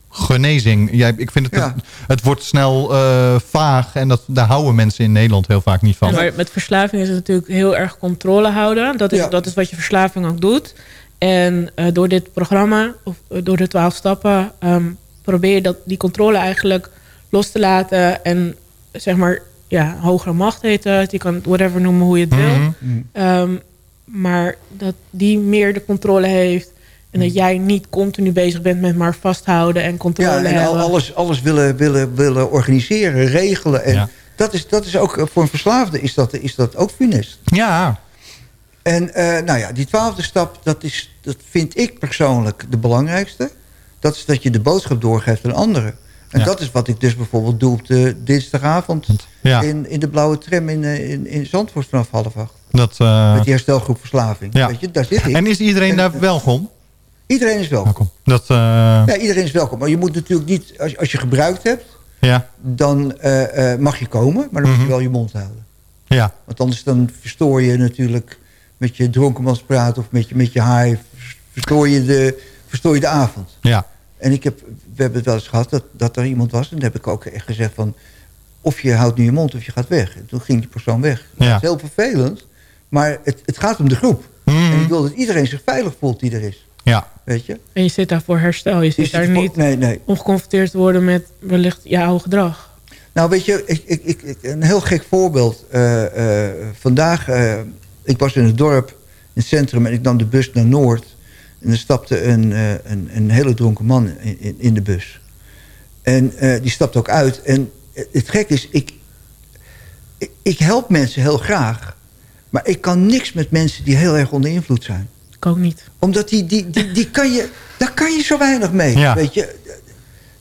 genezing. Jij, ik vind het, Ja. het, het wordt snel eh, vaag en dat, daar houden mensen in Nederland heel vaak niet van. Ja, maar met verslaving is het natuurlijk heel erg controle houden. Dat is, dat is wat je verslaving ook doet. En eh, door dit programma, of eh, door de twaalf stappen... ehm, probeer je dat, die controle eigenlijk los te laten... en zeg maar, ja, hogere macht heet het. Je kan het whatever noemen hoe je het wil. Mhm. Ehm, maar dat die meer de controle heeft... en dat jij niet continu bezig bent met maar vasthouden en controle Ja, en al- hebben. alles, alles willen, willen, willen organiseren, regelen. En dat, is, dat is ook, eh, voor een verslaafde is dat, is dat ook funest. Ja. En eh, nou ja, die twaalfde stap, dat, is, dat vind ik persoonlijk de belangrijkste. Dat is dat je de boodschap doorgeeft aan anderen. En Ja. dat is wat ik dus bijvoorbeeld doe op de dinsdagavond... Ja. In, in de blauwe tram in, eh, in, in Zandvoort vanaf half acht. Dat, eh, Met die herstelgroep verslaving. Ja. Weet je, daar zit ik. En is iedereen daar welkom? Iedereen is welkom. Dat, eh, Ja, iedereen is welkom. Maar je moet natuurlijk niet, als, als je gebruikt hebt, ja. dan mag je komen. Maar dan moet je wel je mond houden. Ja. Want anders dan verstoor je natuurlijk met je dronkenmanspraat of met je, met je haai, verstoor je, de, verstoor je de avond. Ja. En ik heb, we hebben het wel eens gehad dat, dat er iemand was. En dan heb ik ook echt gezegd van... of je houdt nu je mond of je gaat weg. En toen ging die persoon weg. Ja. Dat is heel vervelend. Maar het, het gaat om de groep. Mhm. En ik wil dat iedereen zich veilig voelt die er is. Ja. Weet je? En je zit daar voor herstel. Je zit daar voor- niet nee, nee. ongeconfronteerd te worden met wellicht jouw gedrag. Nou, weet je, ik, ik, ik, ik- een heel gek voorbeeld. Eh, eh, vandaag, eh, ik was in het dorp, in het centrum... en ik nam de bus naar Noord. En er stapte een, eh, een, een hele dronken man in, in, in de bus. En eh, die stapte ook uit. En het gek is, ik, ik, ik help mensen heel graag... maar ik kan niks met mensen die heel erg onder invloed zijn. Ik ook niet. Omdat die, die, die, die kan je, daar kan je zo weinig mee, Ja. weet je...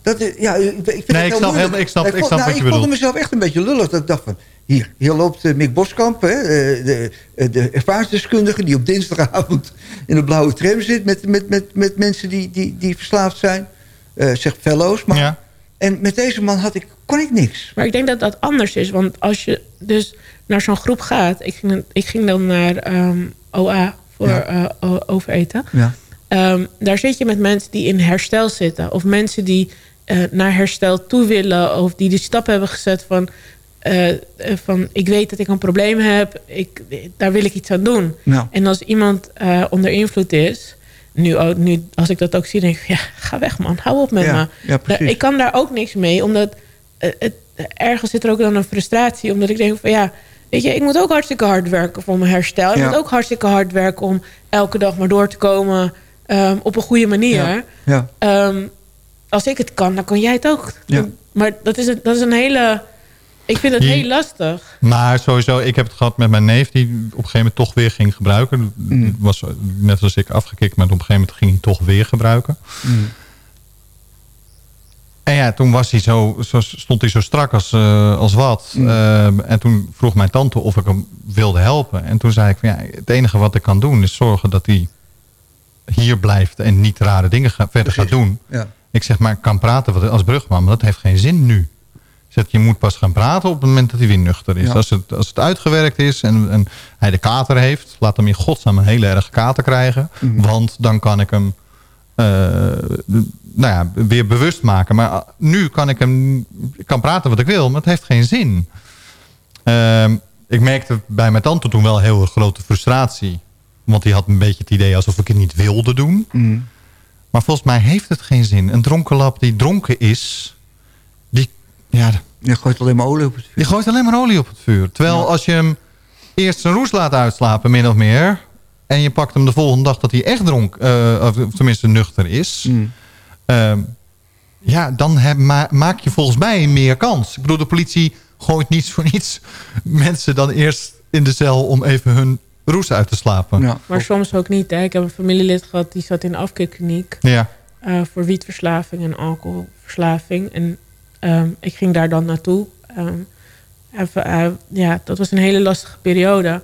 Dat, is- ja, ik, ik vind het Nee, ik snap ik snap- Nee, ik vond- snap nou, wat je ik voelde mezelf echt een beetje lullig. Dat ik dacht van, hier, hier loopt eh, Mick Boskamp, hè, eh, de, eh, de ervaringsdeskundige... die op dinsdagavond in de blauwe tram zit... met, met, met, met mensen die, die, die verslaafd zijn. Eh zeg fellows, maar... Ja. En met deze man had ik, kon ik niks. Maar ik denk dat dat anders is. Want als je dus naar zo'n groep gaat... Ik ging, ik ging dan naar ehm, OA voor Ja. eh, overeten. Ja. Ehm, daar zit je met mensen die in herstel zitten. Of mensen die eh, naar herstel toe willen. Of die de stap hebben gezet van... eh, eh, van ik weet dat ik een probleem heb. Ik, daar wil ik iets aan doen. En als iemand onder invloed is... Nu, ook- nu, als ik dat ook zie, denk ik... Ja, ga weg man, hou op met Ja, me. ja, ik kan daar ook niks mee. Omdat het, ergens zit er ook dan een frustratie. Omdat ik denk van ja... Weet je, ik moet ook hartstikke hard werken voor mijn herstel. Ik moet ook hartstikke hard werken om elke dag maar door te komen... ehm, op een goede manier. Ja. Als ik het kan, dan kan jij het ook. Ja. Maar dat is, een, dat is een hele... Ik vind het heel lastig. Maar sowieso, ik heb het gehad met mijn neef... die op een gegeven moment toch weer ging gebruiken. Mm. Was net als ik afgekikt, maar op een gegeven moment ging hij toch weer gebruiken. Mm. En ja, toen was hij zo, zo, stond hij zo strak als, eh, als wat. Mm. Ehm, en toen vroeg mijn tante of ik hem wilde helpen. En toen zei ik van ja, het enige wat ik kan doen is zorgen dat hij hier blijft en niet rare dingen ga- verder gaat doen. Ja. Ik zeg maar, ik kan praten wat- als brugman, maar dat heeft geen zin nu. Zeg, je moet pas gaan praten op het moment dat hij weer nuchter is. Ja. Als, het, als het uitgewerkt is en, en hij de kater heeft, laat hem in godsnaam een hele erge kater krijgen. Mhm. Want dan kan ik hem eh, nou ja, weer bewust maken. Maar ah, nu kan ik hem ik kan praten wat ik wil, maar het heeft geen zin. Ehm, ik merkte bij mijn tante toen wel heel erg grote frustratie. Want die had een beetje het idee alsof ik het niet wilde doen. Mm. Maar volgens mij heeft het geen zin. Een dronkenlap die dronken is, die, ja, Je gooit alleen maar olie op het vuur. die gooit alleen maar olie op het vuur. Terwijl als je hem eerst zijn roes laat uitslapen, min of meer... en je pakt hem de volgende dag dat hij echt dronk, eh, of tenminste nuchter is... Mm. ehm, ja, dan heb, ma- maak je volgens mij meer kans. Ik bedoel, de politie gooit niets voor niets [LAUGHS] mensen dan eerst in de cel... om even hun roes uit te slapen. Ja. Maar soms ook niet. Hè. Ik heb een familielid gehad die zat in de afkikkliniek. Ja. eh, voor wietverslaving en alcoholverslaving. En ehm, ik ging daar dan naartoe. Ehm, even, eh, ja, dat was een hele lastige periode.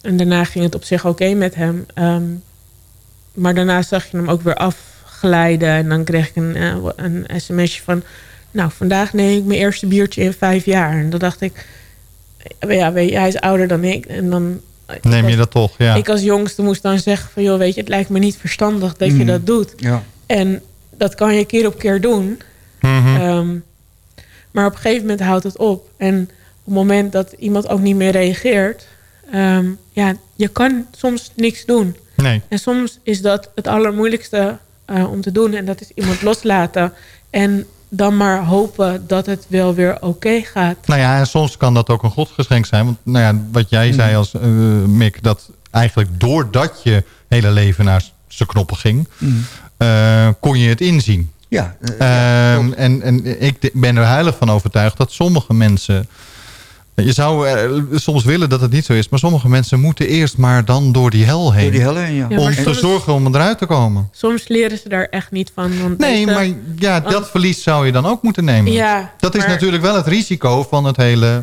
En daarna ging het op zich oké met hem. Ehm, maar daarna zag je hem ook weer afglijden. En dan kreeg ik een, eh, een sms'je van... Nou, vandaag neem ik mijn eerste biertje in vijf jaar. En dan dacht ik... Ja, weet je, hij is ouder dan ik. En dan Neem je dat toch, ja. ik als jongste moest dan zeggen van... joh, weet je, het lijkt me niet verstandig dat je Mm. dat doet. Ja. En dat kan je keer op keer doen. Mhm. Ehm, maar op een gegeven moment houdt het op. En op het moment dat iemand ook niet meer reageert... ehm, ja, je kan soms niks doen. Nee. En soms is dat het allermoeilijkste eh, om te doen. En dat is iemand loslaten. En dan maar hopen dat het wel weer oké gaat. Nou ja, en soms kan dat ook een godsgeschenk zijn. Want nou ja, wat jij zei als eh, Mick, dat eigenlijk doordat je hele leven naar zijn knoppen ging, Mm. eh, kon je het inzien. Ja, eh, Ehm, en, en ik ben er heilig van overtuigd dat sommige mensen... Je zou eh, soms willen dat het niet zo is, maar sommige mensen moeten eerst maar dan door die hel heen. Door die hel heen, ja. Om te zorgen om eruit te komen. Soms leren ze daar echt niet van. Want Nee, deze- maar ja, dat verlies zou je dan ook moeten nemen. Ja, dat is maar- natuurlijk wel het risico van het hele...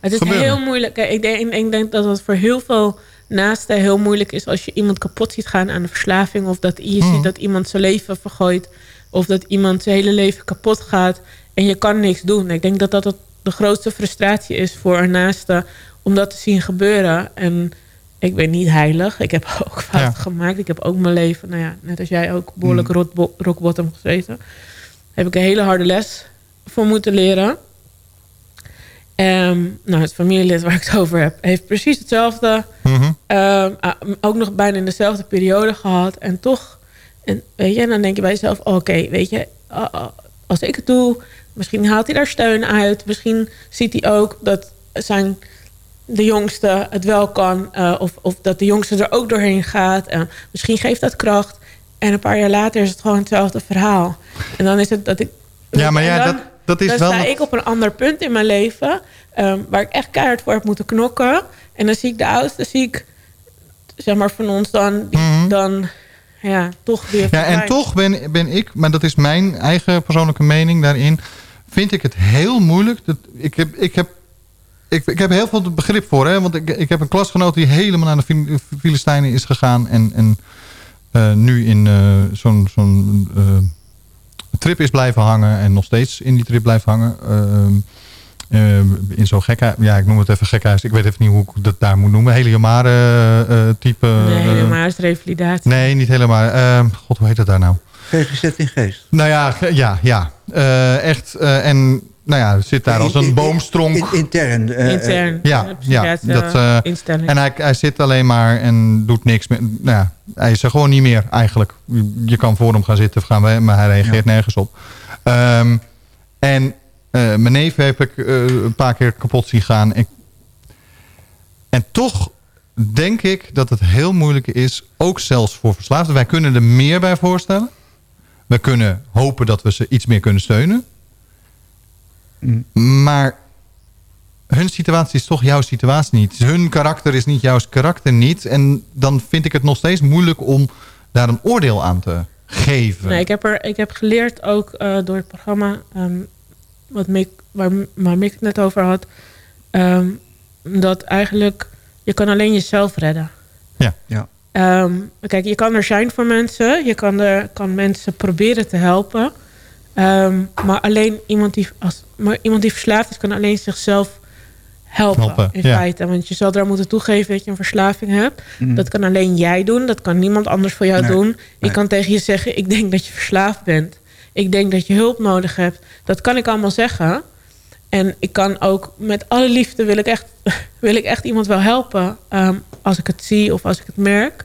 Het is gebeuren. heel moeilijk. Ik denk, ik denk dat het voor heel veel naasten heel moeilijk is... als je iemand kapot ziet gaan aan een verslaving... of dat je Hmm. ziet dat iemand zijn leven vergooit... of dat iemand zijn hele leven kapot gaat... en je kan niks doen. Ik denk dat dat het- de grootste frustratie is voor een naaste... om dat te zien gebeuren. En ik ben niet heilig. Ik heb [LAUGHS] ook fouten gemaakt. Ik heb ook mijn leven, nou ja, net als jij ook... behoorlijk Hmm. rot- rock bottom gezeten. Heb ik een hele harde les voor moeten leren... Ehm, nou, het familielid waar ik het over heb, heeft precies hetzelfde. Mhm. Ehm, ah, ook nog bijna in dezelfde periode gehad. En toch, en, weet je, dan denk je bij jezelf: oké, weet je, als ik het doe, misschien haalt hij daar steun uit. Misschien ziet hij ook dat zijn de jongste het wel kan. eh, of, of dat de jongste er ook doorheen gaat. En misschien geeft dat kracht. En een paar jaar later is het gewoon hetzelfde verhaal. En dan is het dat ik. Ja, maar ja, dan- dat, dat is dan wel... sta nog- ik op een ander punt in mijn leven... ehm, waar ik echt keihard voor heb moeten knokken. En dan zie ik de oudste, zie ik... zeg maar van ons dan... Die dan ja, toch weer Mhm. Ja, en toch ben, ben ik, maar dat is mijn eigen persoonlijke mening daarin... vind ik het heel moeilijk. Dat, ik, heb, ik, heb, ik, ik heb heel veel begrip voor. Hè, want ik, ik heb een klasgenoot die helemaal naar de Fil- Filistijnen is gegaan... en, en eh, nu in eh, zo'n zo'n eh, trip is blijven hangen... en nog steeds in die trip blijft hangen... In zo'n gekhuis, ja, ik noem het even gekhuis. Ik weet even niet hoe ik dat daar moet noemen. Eh, type. Nee, helemaal is revalidatie. Nee, niet helemaal. God, hoe heet dat daar nou? GGZ in geest. Nou ja, ja, ja. Eh, echt. eh, en nou ja, zit daar als In- in- een boomstronk. in- intern. eh, Intern. ja, ja. Dat, eh, instelling. en hij, hij zit alleen maar en doet niks meer. Nou ja, hij is er gewoon niet meer eigenlijk. Je- kan voor hem gaan zitten of gaan, maar hij reageert nergens op. Ehm, en eh, mijn neef heb ik eh, een paar keer kapot zien gaan. En, en toch denk ik dat het heel moeilijk is, ook zelfs voor verslaafden. Wij kunnen er meer bij voorstellen. We kunnen hopen dat we ze iets meer kunnen steunen. Maar hun situatie is toch jouw situatie niet. Hun karakter is niet jouw karakter niet. En dan vind ik het nog steeds moeilijk om daar een oordeel aan te geven. Nee, ik heb, er, ik heb geleerd ook eh, door het programma... ehm, wat Mick, waar, waar Mick het net over had... ehm, dat eigenlijk je kan alleen jezelf redden. Ja. ja. Ehm, kijk, je kan er zijn voor mensen. Je kan, er, kan mensen proberen te helpen. Ehm, maar alleen iemand die, als, maar iemand die verslaafd is... kan alleen zichzelf helpen, Helpen, in ja. feite. Want je zal er moeten toegeven dat je een verslaving hebt. Mm. Dat kan alleen jij doen. Dat kan niemand anders voor jou Nee, doen. nee. Ik kan tegen je zeggen... ik denk dat je verslaafd bent. Ik denk dat je hulp nodig hebt. Dat kan ik allemaal zeggen. En ik kan ook met alle liefde... wil ik echt, [LAUGHS] wil ik echt iemand wel helpen... ehm, als ik het zie of als ik het merk.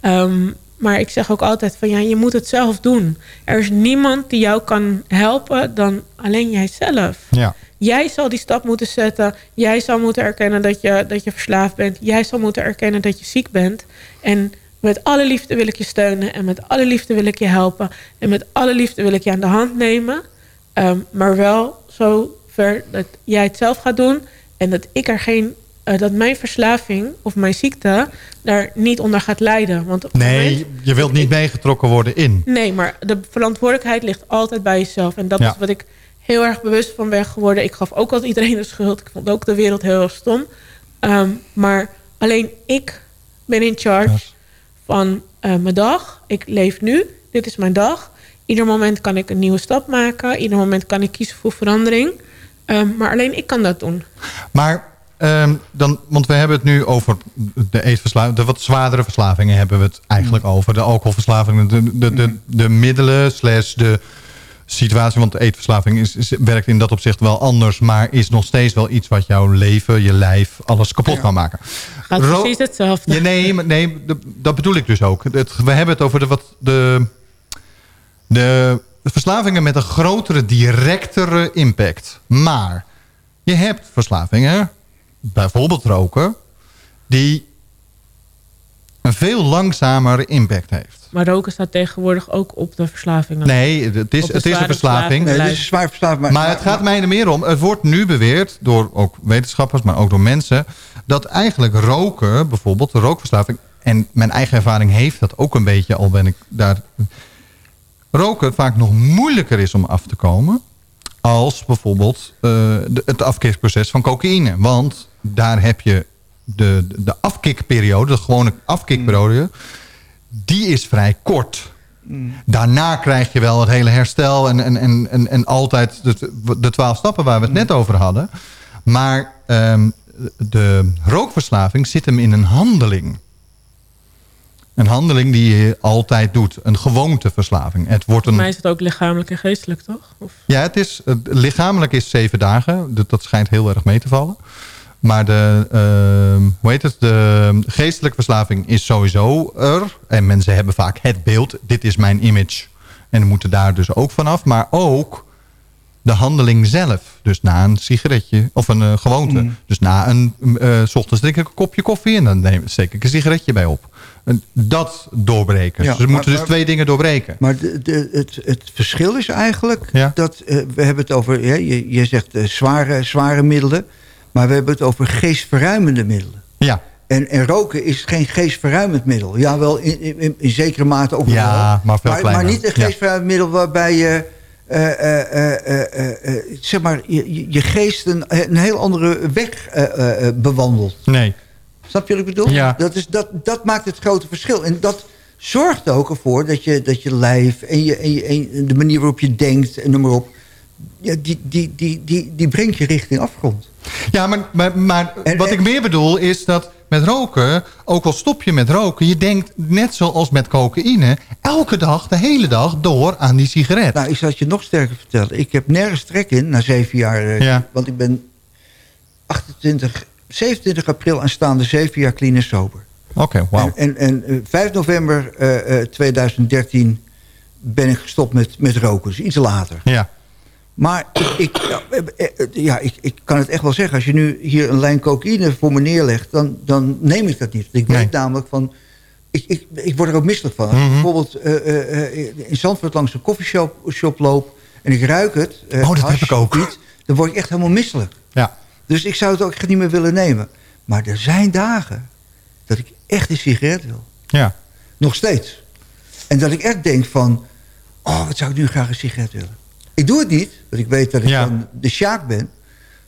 Ehm, maar ik zeg ook altijd van... ja, je moet het zelf doen. Er is niemand die jou kan helpen dan alleen jijzelf. Ja. Jij zal die stap moeten zetten. Jij zal moeten erkennen dat je, dat je verslaafd bent. Jij zal moeten erkennen dat je ziek bent. En met alle liefde wil ik je steunen. En met alle liefde wil ik je helpen. En met alle liefde wil ik je aan de hand nemen. Ehm, maar wel zo ver dat jij het zelf gaat doen. En dat ik er geen... eh, dat mijn verslaving of mijn ziekte daar niet onder gaat lijden. Want moment- Nee, je wilt niet meegetrokken worden in. Nee, maar de verantwoordelijkheid ligt altijd bij jezelf. En dat Ja. is wat ik heel erg bewust van ben geworden. Ik gaf ook altijd iedereen de schuld. Ik vond ook de wereld heel erg stom. Ehm, maar alleen ik ben in charge van eh, mijn dag. Ik leef nu. Dit is mijn dag. Ieder moment kan ik een nieuwe stap maken. Ieder moment kan ik kiezen voor verandering. Ehm, maar alleen ik kan dat doen. Maar, ehm, dan, want we hebben het nu over de eetverslaving. De wat zwaardere verslavingen hebben we het eigenlijk over. De alcoholverslavingen, de, de, de, de middelen slash de situatie. Want de eetverslaving is, is- werkt in dat opzicht wel anders. Maar is nog steeds wel iets wat jouw leven, je lijf, alles kapot kan maken. Gaat Ro- precies hetzelfde. Ja, nee, nee, dat bedoel ik dus ook. Het, we hebben het over de, wat, de, de verslavingen met een grotere, directere impact. Maar je hebt verslavingen, bijvoorbeeld roken, die een veel langzamere impact heeft. Maar roken staat tegenwoordig ook op de verslavingen. Nee, het is, het is een verslaving. Nee, het is zwaar verslaafd. Maar, Maar het gaat mij er meer om. Het wordt nu beweerd door ook wetenschappers, maar ook door mensen... dat eigenlijk roken, bijvoorbeeld de rookverslaving... en mijn eigen ervaring heeft dat ook een beetje, al ben ik daar... roken vaak nog moeilijker is om af te komen... als bijvoorbeeld eh, het afkikproces van cocaïne. Want daar heb je de, de afkikperiode, de gewone afkikperiode... die is vrij kort. Daarna krijg je wel het hele herstel en, en, en, en, altijd de, de twaalf stappen waar we het net over hadden. Maar ehm, de rookverslaving zit hem in een handeling. Een handeling die je altijd doet. Een gewoonteverslaving. Het wordt Voor mij een, is het ook lichamelijk en geestelijk, toch? Of, ja, het is, het lichamelijk is zeven dagen. Dat, dat schijnt heel erg mee te vallen. Maar de, ehm, hoe heet het, de geestelijke verslaving is sowieso er. En mensen hebben vaak het beeld. Dit is mijn image. En moeten daar dus ook vanaf. Maar ook de handeling zelf. Dus na een sigaretje of een eh, gewoonte. Mm. Dus na een, s ochtends drink ik een kopje koffie en dan neem, steek ik een sigaretje bij op. En dat doorbreken. Ja, dus maar- moeten dus maar- twee dingen doorbreken. Maar de, de, het, het verschil is eigenlijk Ja. dat eh, we hebben het over, je, je zegt zware, zware middelen, maar we hebben het over geestverruimende middelen. Ja. En, en roken is geen geestverruimend middel. Ja, wel in, in, in zekere mate ook Ja, wel. maar veel maar, kleiner. niet een geestverruimend middel waarbij je, eh, eh, eh, zeg maar, je, je- geest een, een heel andere weg bewandelt. Nee. Snap je wat ik bedoel? Ja. Dat, is, dat, dat maakt het grote verschil. En dat zorgt ook ervoor dat je, dat je lijf en, je, en, je, en de manier waarop je denkt en noem maar op... Ja, die, die, die, die, die brengt je richting afgrond. Ja, maar, maar, maar wat ik meer bedoel is dat met roken, ook al stop je met roken... je denkt net zoals met cocaïne, elke dag, de hele dag door aan die sigaret. Nou, ik zal het je nog sterker vertellen. Ik heb nergens trek in na zeven jaar. eh, Ja. Want ik ben 28, 27 april aanstaande zeven jaar clean en sober. Oké, wauw. En, en, en eh, 5 november eh, eh, 2013 ben ik gestopt met, met roken. Dus iets later. Ja. Maar ik, ja, eh, eh, ja, ik, ik kan het echt wel zeggen. Als je nu hier een lijn cocaïne voor me neerlegt... dan, dan neem ik dat niet. Ik weet namelijk van... Ik, ik, ik word er ook misselijk van. Ik Mhm. bijvoorbeeld eh, eh, eh, in Zandvoort langs een koffieshop shop loop... en ik ruik het, eh, Oh, dat hash, heb ik ook. wiet, dan word ik echt helemaal misselijk. Ja. Dus ik zou het ook echt niet meer willen nemen. Maar er zijn dagen dat ik echt een sigaret wil. Ja. Nog steeds. En dat ik echt denk van... oh, wat zou ik nu graag een sigaret willen. Ik doe het niet, want ik weet dat ik Ja. dan de sjaak ben.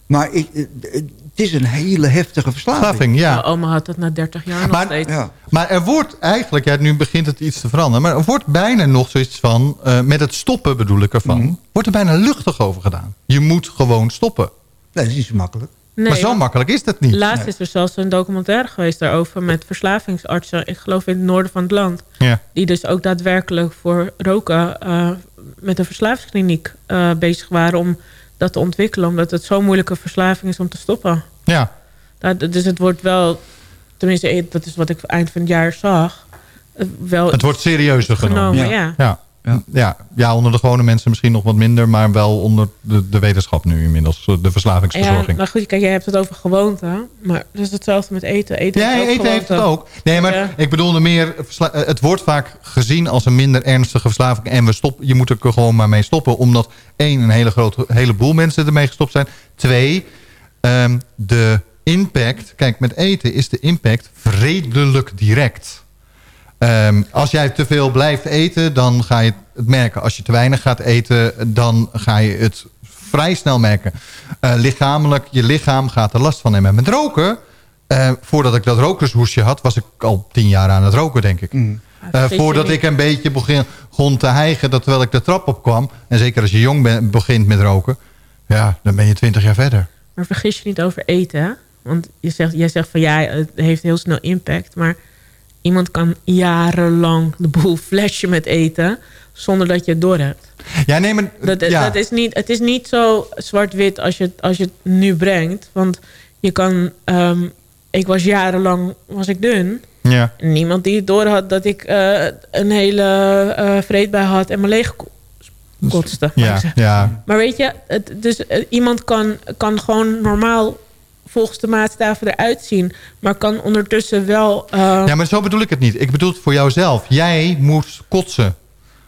Maar ik, eh, het is een hele heftige verslaving. Verslaving, ja. Mijn oma had dat na 30 jaar nog Maar- steeds. Maar er wordt eigenlijk, ja, nu begint het iets te veranderen... maar er wordt bijna nog zoiets van, eh, met het stoppen bedoel ik ervan... Mhm. wordt er bijna luchtig over gedaan. Je moet gewoon stoppen. Nee, dat is niet zo makkelijk. Nee, maar zo makkelijk is dat niet. Laatst is er zelfs een documentaire geweest daarover... met verslavingsartsen, ik geloof in het noorden van het land. Ja. Die dus ook daadwerkelijk voor roken... eh, met een verslavingskliniek eh, bezig waren om dat te ontwikkelen. Omdat het zo'n moeilijke verslaving is om te stoppen. Ja. Dat- dus het wordt wel... Tenminste, eh, dat is wat ik eind van het jaar zag. Wel Het wordt serieuzer genomen. genomen, ja. Ja. Ja. Ja. onder de gewone mensen misschien nog wat minder... maar wel onder de, de wetenschap nu inmiddels. De Ja, verslavingsverzorging. maar goed, kijk, jij hebt het over gewoonte. Maar dat is hetzelfde met eten. eten Ja, eten heeft het ook. Nee, maar Ja. ik bedoelde meer... eh, Het wordt vaak gezien als een minder ernstige verslaving. En we stop, je moet er gewoon maar mee stoppen. Omdat één, een hele grote heleboel mensen ermee gestopt zijn. Twee, ehm, de impact... Kijk, met eten is de impact redelijk direct. Ehm, als jij te veel blijft eten, dan ga je het merken. Als je te weinig gaat eten, dan ga je het vrij snel merken. Eh, lichamelijk, je lichaam gaat er last van nemen. Met roken, eh, voordat ik dat rokershoesje had... was ik al tien jaar aan het roken, denk ik. Mm. Eh, voordat ik een beetje begin, begon te hijgen... dat terwijl ik de trap opkwam... en zeker als je jong begint met roken... ja, dan ben je twintig jaar verder. Maar vergis je niet over eten. hè? Want je zegt, jij zegt van ja, het heeft heel snel impact. Maar iemand kan jarenlang de boel [LAUGHS] flashen met eten... zonder dat je het doorhebt. Ja, nee, maar... Dat, ja. dat is niet, het is niet zo zwart-wit als je, het- als je het nu brengt. Want je kan... ehm, ik was jarenlang was ik dun. Ja. Niemand die het door had dat ik eh, een hele eh vreedbij had en me leeg ko- kotste. Ja, ja. Maar weet je, het, dus eh, iemand kan, kan gewoon normaal volgens de maatstaven eruit zien. Maar kan ondertussen wel... eh, ja, maar zo bedoel ik het niet. Ik bedoel het voor jouzelf. Jij moet kotsen.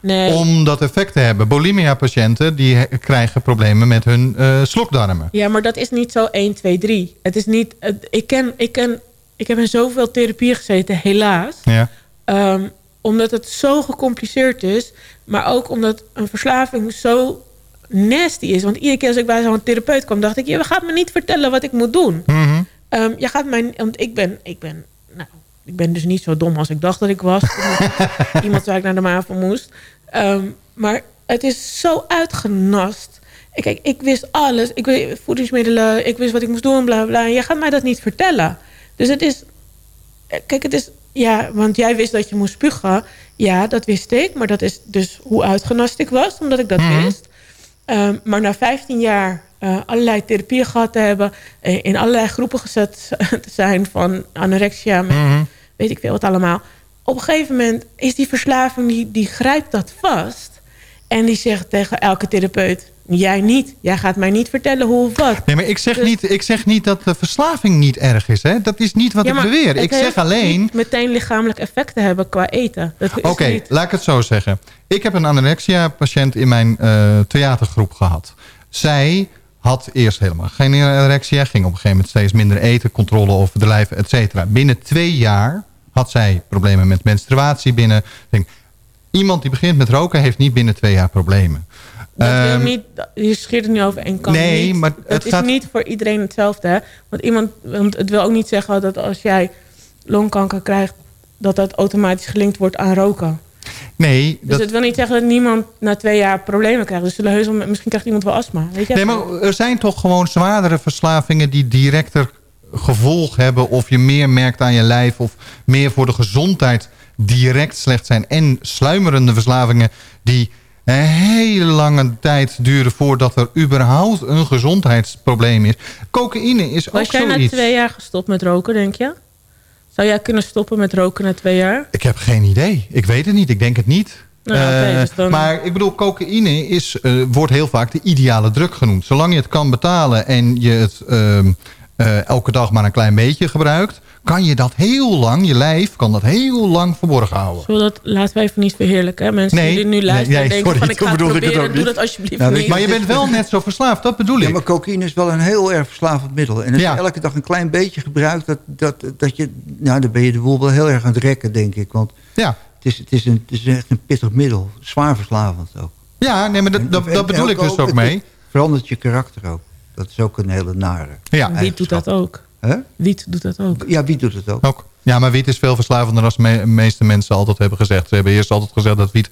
nee, om dat effect te hebben. Bulimia-patiënten die krijgen problemen met hun eh, slokdarmen. Ja, maar dat is niet zo 1, 2, 3. Het is niet... ik, ken, ik, ken, ik heb in zoveel therapie gezeten, helaas. Ja. Ehm, omdat het zo gecompliceerd is. Maar ook omdat een verslaving zo nasty is. Want iedere keer als ik bij zo'n therapeut kwam, dacht ik... je gaat me niet vertellen wat ik moet doen. Mhm. Ehm, je gaat mij... Want ik ben, ik ben... Nou, ik ben dus niet zo dom als ik dacht dat ik was. [LAUGHS] Iemand waar ik naar de MAVO moest. Ehm, maar het is zo uitgenast. Ik- Kijk, ik wist alles. Ik wist voedingsmiddelen. Ik wist wat ik moest doen, bla bla. En jij gaat mij dat niet vertellen. Dus het is... Kijk, het is... Ja, want jij wist dat je moest spugen. Ja, dat wist ik. Maar dat is dus hoe uitgenast ik was, omdat ik dat Mhm. wist. Ehm, maar na 15 jaar eh, allerlei therapieën gehad te hebben... eh, in allerlei groepen gezet [LAUGHS] te zijn van anorexia... Met, Mhm. weet ik veel wat allemaal. Op een gegeven moment is die verslaving, die, die grijpt dat vast. En die zegt tegen elke therapeut... jij niet, jij gaat mij niet vertellen hoe of wat. Nee, maar ik zeg, Dus- niet, ik zeg niet dat de verslaving niet erg is. Hè? Dat is niet wat Ja, ik beweer. Ik zeg alleen... meteen lichamelijk effecten hebben qua eten. Oké, niet- laat ik het zo zeggen. Ik heb een anorexia-patiënt in mijn eh, theatergroep gehad. Zij had eerst helemaal geen anorexia. Ging op een gegeven moment steeds minder eten. Controle over de lijf, et cetera. Binnen twee jaar had zij problemen met menstruatie binnen. Denk, iemand die begint met roken heeft niet binnen twee jaar problemen. Dat Ehm, niet, je scheert het nu over één kant. Nee, niet. maar het, het is gaat- niet voor iedereen hetzelfde. Hè? Want, iemand, want het wil ook niet zeggen dat als jij longkanker krijgt... dat dat automatisch gelinkt wordt aan roken. nee, Dus dat, het wil niet zeggen dat niemand na twee jaar problemen krijgt. Dus zullen heus wel, misschien krijgt iemand wel astma. Weet je? Nee, maar er zijn toch gewoon zwaardere verslavingen... die directer gevolg hebben... of je meer merkt aan je lijf... of meer voor de gezondheid direct slecht zijn. En sluimerende verslavingen die een hele lange tijd duren... voordat er überhaupt een gezondheidsprobleem is. Cocaïne is Was ook jij na zoiets. twee jaar gestopt met roken, denk je? Zou jij kunnen stoppen met roken na twee jaar? Ik heb geen idee. Ik weet het niet. Ik denk het niet. Nou, Eh, dus dan- Maar ik bedoel, cocaïne is, eh, wordt heel vaak de ideale drug genoemd. Zolang je het kan betalen en je het ehm, eh, elke dag maar een klein beetje gebruikt... kan je dat heel lang, je lijf kan dat heel lang verborgen houden. Zullen we dat laten we even niet verheerlijken. Hè? Mensen Nee, die nu luisteren nee, en denken sorry, van ik ga het ik proberen. ook Doe niet. dat alsjeblieft Nou, niet. Maar je bent wel net zo verslaafd, dat bedoel ik. Ja, maar cocaïne is wel een heel erg verslavend middel. En als Ja. je elke dag een klein beetje gebruikt... Dat, dat, dat je, nou, dan ben je de boel wel heel erg aan het rekken, denk ik. Want Ja. het, is, het, is een, het is echt een pittig middel. Zwaar verslavend ook. Ja, nee, maar dat, dat, En- dat bedoel en ik dus ook mee. Het verandert je karakter ook. Dat is ook een hele nare. Ja, Wiet doet dat ook. Hè? Wiet doet dat ook. Ja, wie doet het ook? ook. Ja, maar wiet is veel verslavender dan de meeste mensen altijd hebben gezegd. Ze hebben eerst altijd gezegd dat wiet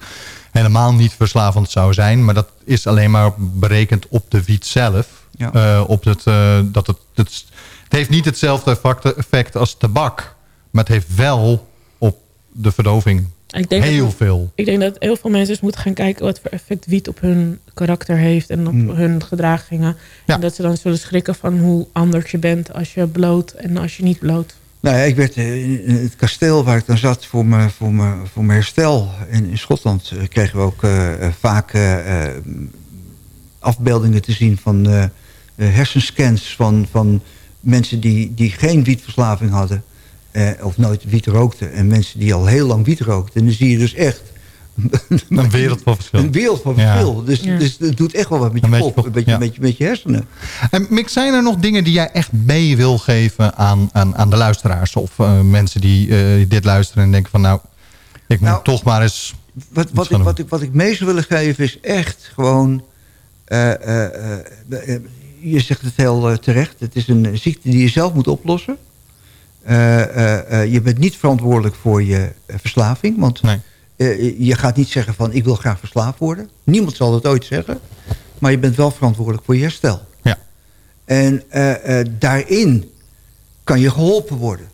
helemaal niet verslavend zou zijn. Maar dat is alleen maar berekend op de wiet zelf. Ja. Eh, op het, eh, dat het, het, het heeft niet hetzelfde effect- effect als tabak. Maar het heeft wel op de verdoving Ik denk heel dat, veel. Ik denk dat heel veel mensen eens moeten gaan kijken... wat voor effect wiet op hun karakter heeft... en op hun gedragingen. Ja. En dat ze dan zullen schrikken van hoe anders je bent... als je bloot en als je niet bloot. Nou ja, ik werd eh, in het kasteel waar ik dan zat voor mijn, voor mijn, voor mijn herstel in, in Schotland... eh, kregen we ook eh, vaak afbeeldingen te zien van hersenscans... van, van mensen die, die geen wietverslaving hadden... eh, of nooit wiet rookten... en mensen die al heel lang wiet rookten. En dan zie je dus echt... [LAUGHS] Een wereld van verschil. Een wereld van Ja. verschil. Dus, Ja. dus het doet echt wel wat met je Een beetje kop. Een beetje, ja. met, je, met je hersenen. En Mick, zijn er nog dingen die jij echt mee wil geven aan, aan, aan de luisteraars? Of eh, mensen die eh, dit luisteren en denken van nou, ik moet Nou, toch maar eens... Wat, wat, ik, wat, ik, wat ik mee zou willen geven is echt gewoon... eh, eh, eh, eh, je zegt het heel terecht. Het is een ziekte die je zelf moet oplossen. Eh, eh, eh, je bent niet verantwoordelijk voor je verslaving. Want Nee. je gaat niet zeggen van ik wil graag verslaafd worden. Niemand zal dat ooit zeggen. Maar je bent wel verantwoordelijk voor je herstel. Ja. En daarin kan je geholpen worden.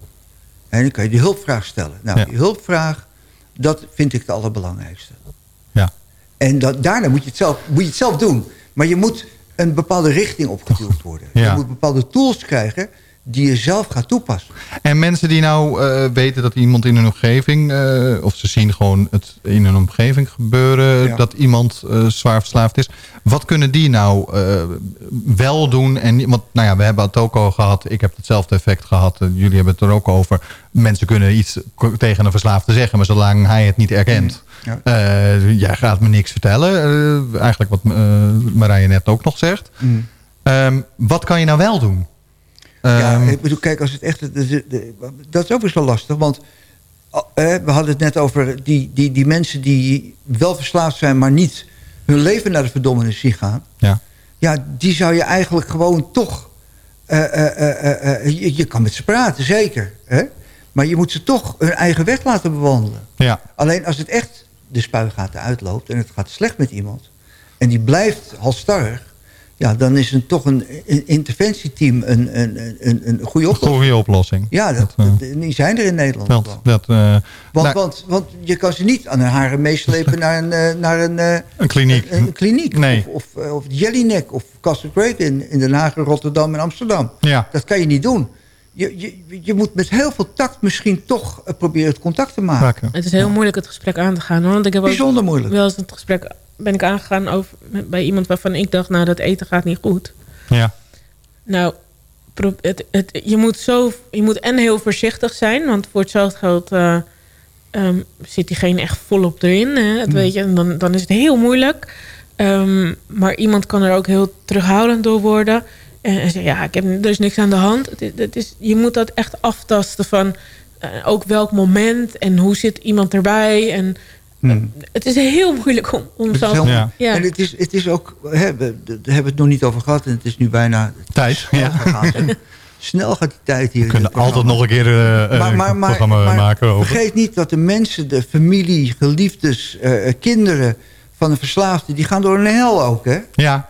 En dan kan je die hulpvraag stellen. Nou, Ja. die hulpvraag, dat vind ik het allerbelangrijkste. Ja. En dat, daarna moet je, het zelf, moet je het zelf doen. Maar je moet een bepaalde richting opgeduwd worden. Ja. Je moet bepaalde tools krijgen die je zelf gaat toepassen. En mensen die nou eh, weten dat iemand in hun omgeving... eh, of ze zien gewoon het in hun omgeving gebeuren... Ja. dat iemand eh, zwaar verslaafd is. Wat kunnen die nou wel doen? En, want nou ja, we hebben het ook al gehad. Ik heb hetzelfde effect gehad. eh, jullie hebben het er ook over. Mensen kunnen iets tegen een verslaafde zeggen... maar zolang hij het niet erkent... Ja. jij gaat me niks vertellen. Eigenlijk wat Marije net ook nog zegt. Mm. Ehm, wat kan je nou wel doen? Ja, Ehm, ik bedoel, kijk, als het echt... de- de- de- Dat is ook best wel lastig, want... eh, we hadden het net over die, die, die mensen die wel verslaafd zijn... maar niet hun leven naar de verdommenis zien gaan... Ja. ja, die zou je eigenlijk gewoon toch... eh, eh, je, je kan met ze praten, zeker. Hè? Maar je moet ze toch hun eigen weg laten bewandelen. Ja. Alleen als het echt de spuigaten uitloopt... en het gaat slecht met iemand... en die blijft halstarrig... ja, dan is een, toch een, interventieteam een, een, een, een goede oplossing. Goede oplossing. Ja, dat, eh, dat- die zijn er in Nederland. Dat, dat, eh, Want, nou, want, want je kan ze niet aan hun haren meeslepen naar een, eh, naar een, Een kliniek. Een, een kliniek. Nee. Of, of, of Jellinek of Castle Great in, in Den Haag, Rotterdam en Amsterdam. Ja. Dat kan je niet doen. Je, je, je moet met heel veel tact misschien toch eh, proberen het contact te maken. Het is heel moeilijk het gesprek aan te gaan. hoor, Want ik heb ook Bijzonder moeilijk. Wel eens het gesprek ben ik aangegaan over, met- bij iemand waarvan ik dacht... nou, dat eten gaat niet goed. Ja. Nou, pro- het, het, je, moet zo, je moet en heel voorzichtig zijn. Want voor hetzelfde geld eh, ehm, zit diegene echt volop erin. Hè, het weet je, en dan, dan is het heel moeilijk. Ehm, maar iemand kan er ook heel terughoudend door worden. En, ja, ik heb, er is niks aan de hand. Het, is- het is, je moet dat echt aftasten van... eh, ook welk moment en hoe zit iemand erbij. En het is heel moeilijk om, om Het is zo... heel- Ja. En het is, het is ook, hè, we we hebben het nog niet over gehad en het is nu bijna Tijd. Ja. gegaan. Snel gaat die tijd hier. We kunnen altijd nog een keer eh, maar, een maar, maar, programma maar maken over. vergeet niet dat de mensen, de familie, geliefdes, eh, eh, kinderen van een verslaafde, die gaan door een hel ook, hè? Ja.